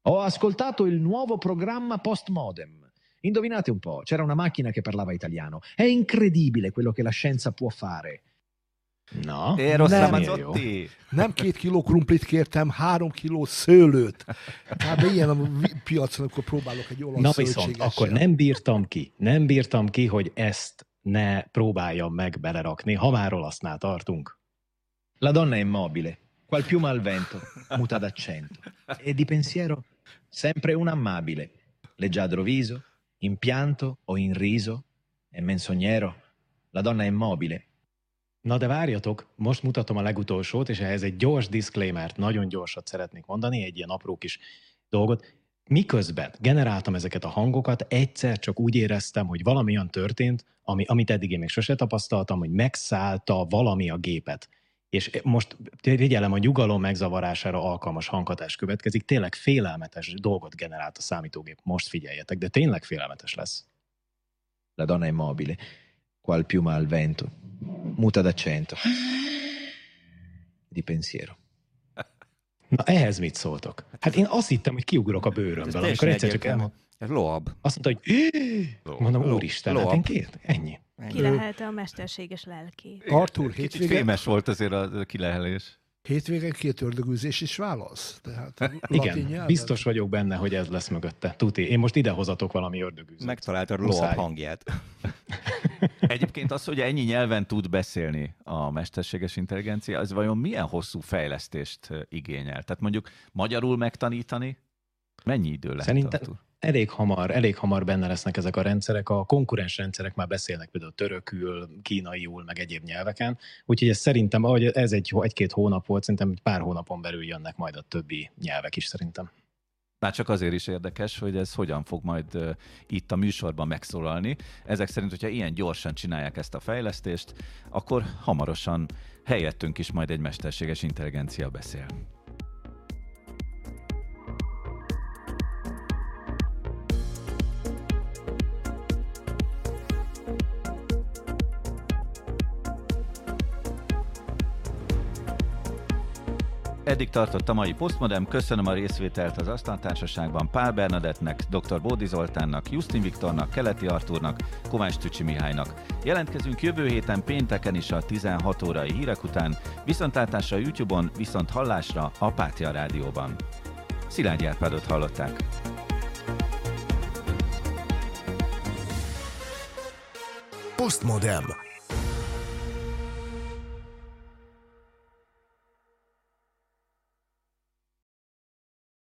Ho ascoltato il nuovo programma Postmodern. Indovinate un po', c'era una macchina che parlava italiano. È incredibile quello che la scienza può fare. Na, Eros Nem. Ramazzotti! Nem két kiló krumplit kértem, három kiló szőlőt. Hát de ilyen a piacon, amikor próbálok egy olasz Na viszont, akkor nem bírtam ki, nem bírtam ki, hogy ezt ne próbáljam meg belerakni, ha már olasznál tartunk. La donna è immobile, qual piuma al vento, muta d'accento. E di pensiero sempre un amabile, leggiadro viso, in pianto o in riso, è menzognero. La donna immobile, Na de várjatok, most mutatom a legutolsót, és ehhez egy gyors disclaimert, nagyon gyorsat szeretnék mondani, egy ilyen apró kis dolgot. Miközben generáltam ezeket a hangokat, egyszer csak úgy éreztem, hogy valami olyan történt, ami, amit eddig én még sose tapasztaltam, hogy megszállta valami a gépet. És most figyelem, a nyugalom megzavarására alkalmas hanghatás következik. Tényleg félelmetes dolgot generált a számítógép. Most figyeljetek, de tényleg félelmetes lesz. la donna immobile, qual piuma al vento, muta d'accento. Di pensiero. Na ehhez mit szóltok? Hát én azt hittem, hogy kiugrok a bőrömből, amikor egyszer csak egyértelmű. el... Ez loab. Azt mondta, hogy mondom, ló- úristen, hát én két, ennyi. Ki lehelte a mesterséges lelkét? Artur, Kicsit hétvégén, fémes volt azért a kilehelés. hétvégén két ördögűzés is válasz? Tehát latin Igen, nyelven? biztos vagyok benne, hogy ez lesz mögötte. Tuti, én most idehozatok valami ördögűzőt. Megtaláltad Muszáj. loab hangját. Egyébként az, hogy ennyi nyelven tud beszélni a mesterséges intelligencia, az vajon milyen hosszú fejlesztést igényel? Tehát mondjuk magyarul megtanítani, mennyi idő lehet? Szerintem- Artur? Elég hamar, elég hamar benne lesznek ezek a rendszerek. A konkurens rendszerek már beszélnek például törökül, kínaiul, meg egyéb nyelveken. Úgyhogy ez szerintem, ahogy ez egy, egy-két hónap volt, szerintem egy pár hónapon belül jönnek majd a többi nyelvek is szerintem. Már csak azért is érdekes, hogy ez hogyan fog majd itt a műsorban megszólalni. Ezek szerint, hogyha ilyen gyorsan csinálják ezt a fejlesztést, akkor hamarosan helyettünk is majd egy mesterséges intelligencia beszél. Eddig tartott a mai Postmodem, köszönöm a részvételt az Asztaltársaságban Pál Bernadettnek, dr. Bódi Zoltánnak, Justin Viktornak, Keleti Artúrnak, Kovács Tücsi Mihálynak. Jelentkezünk jövő héten pénteken is a 16 órai hírek után, viszontlátásra YouTube-on, viszont hallásra a Pátia Rádióban. Szilágyi Árpádot hallották. Postmodem.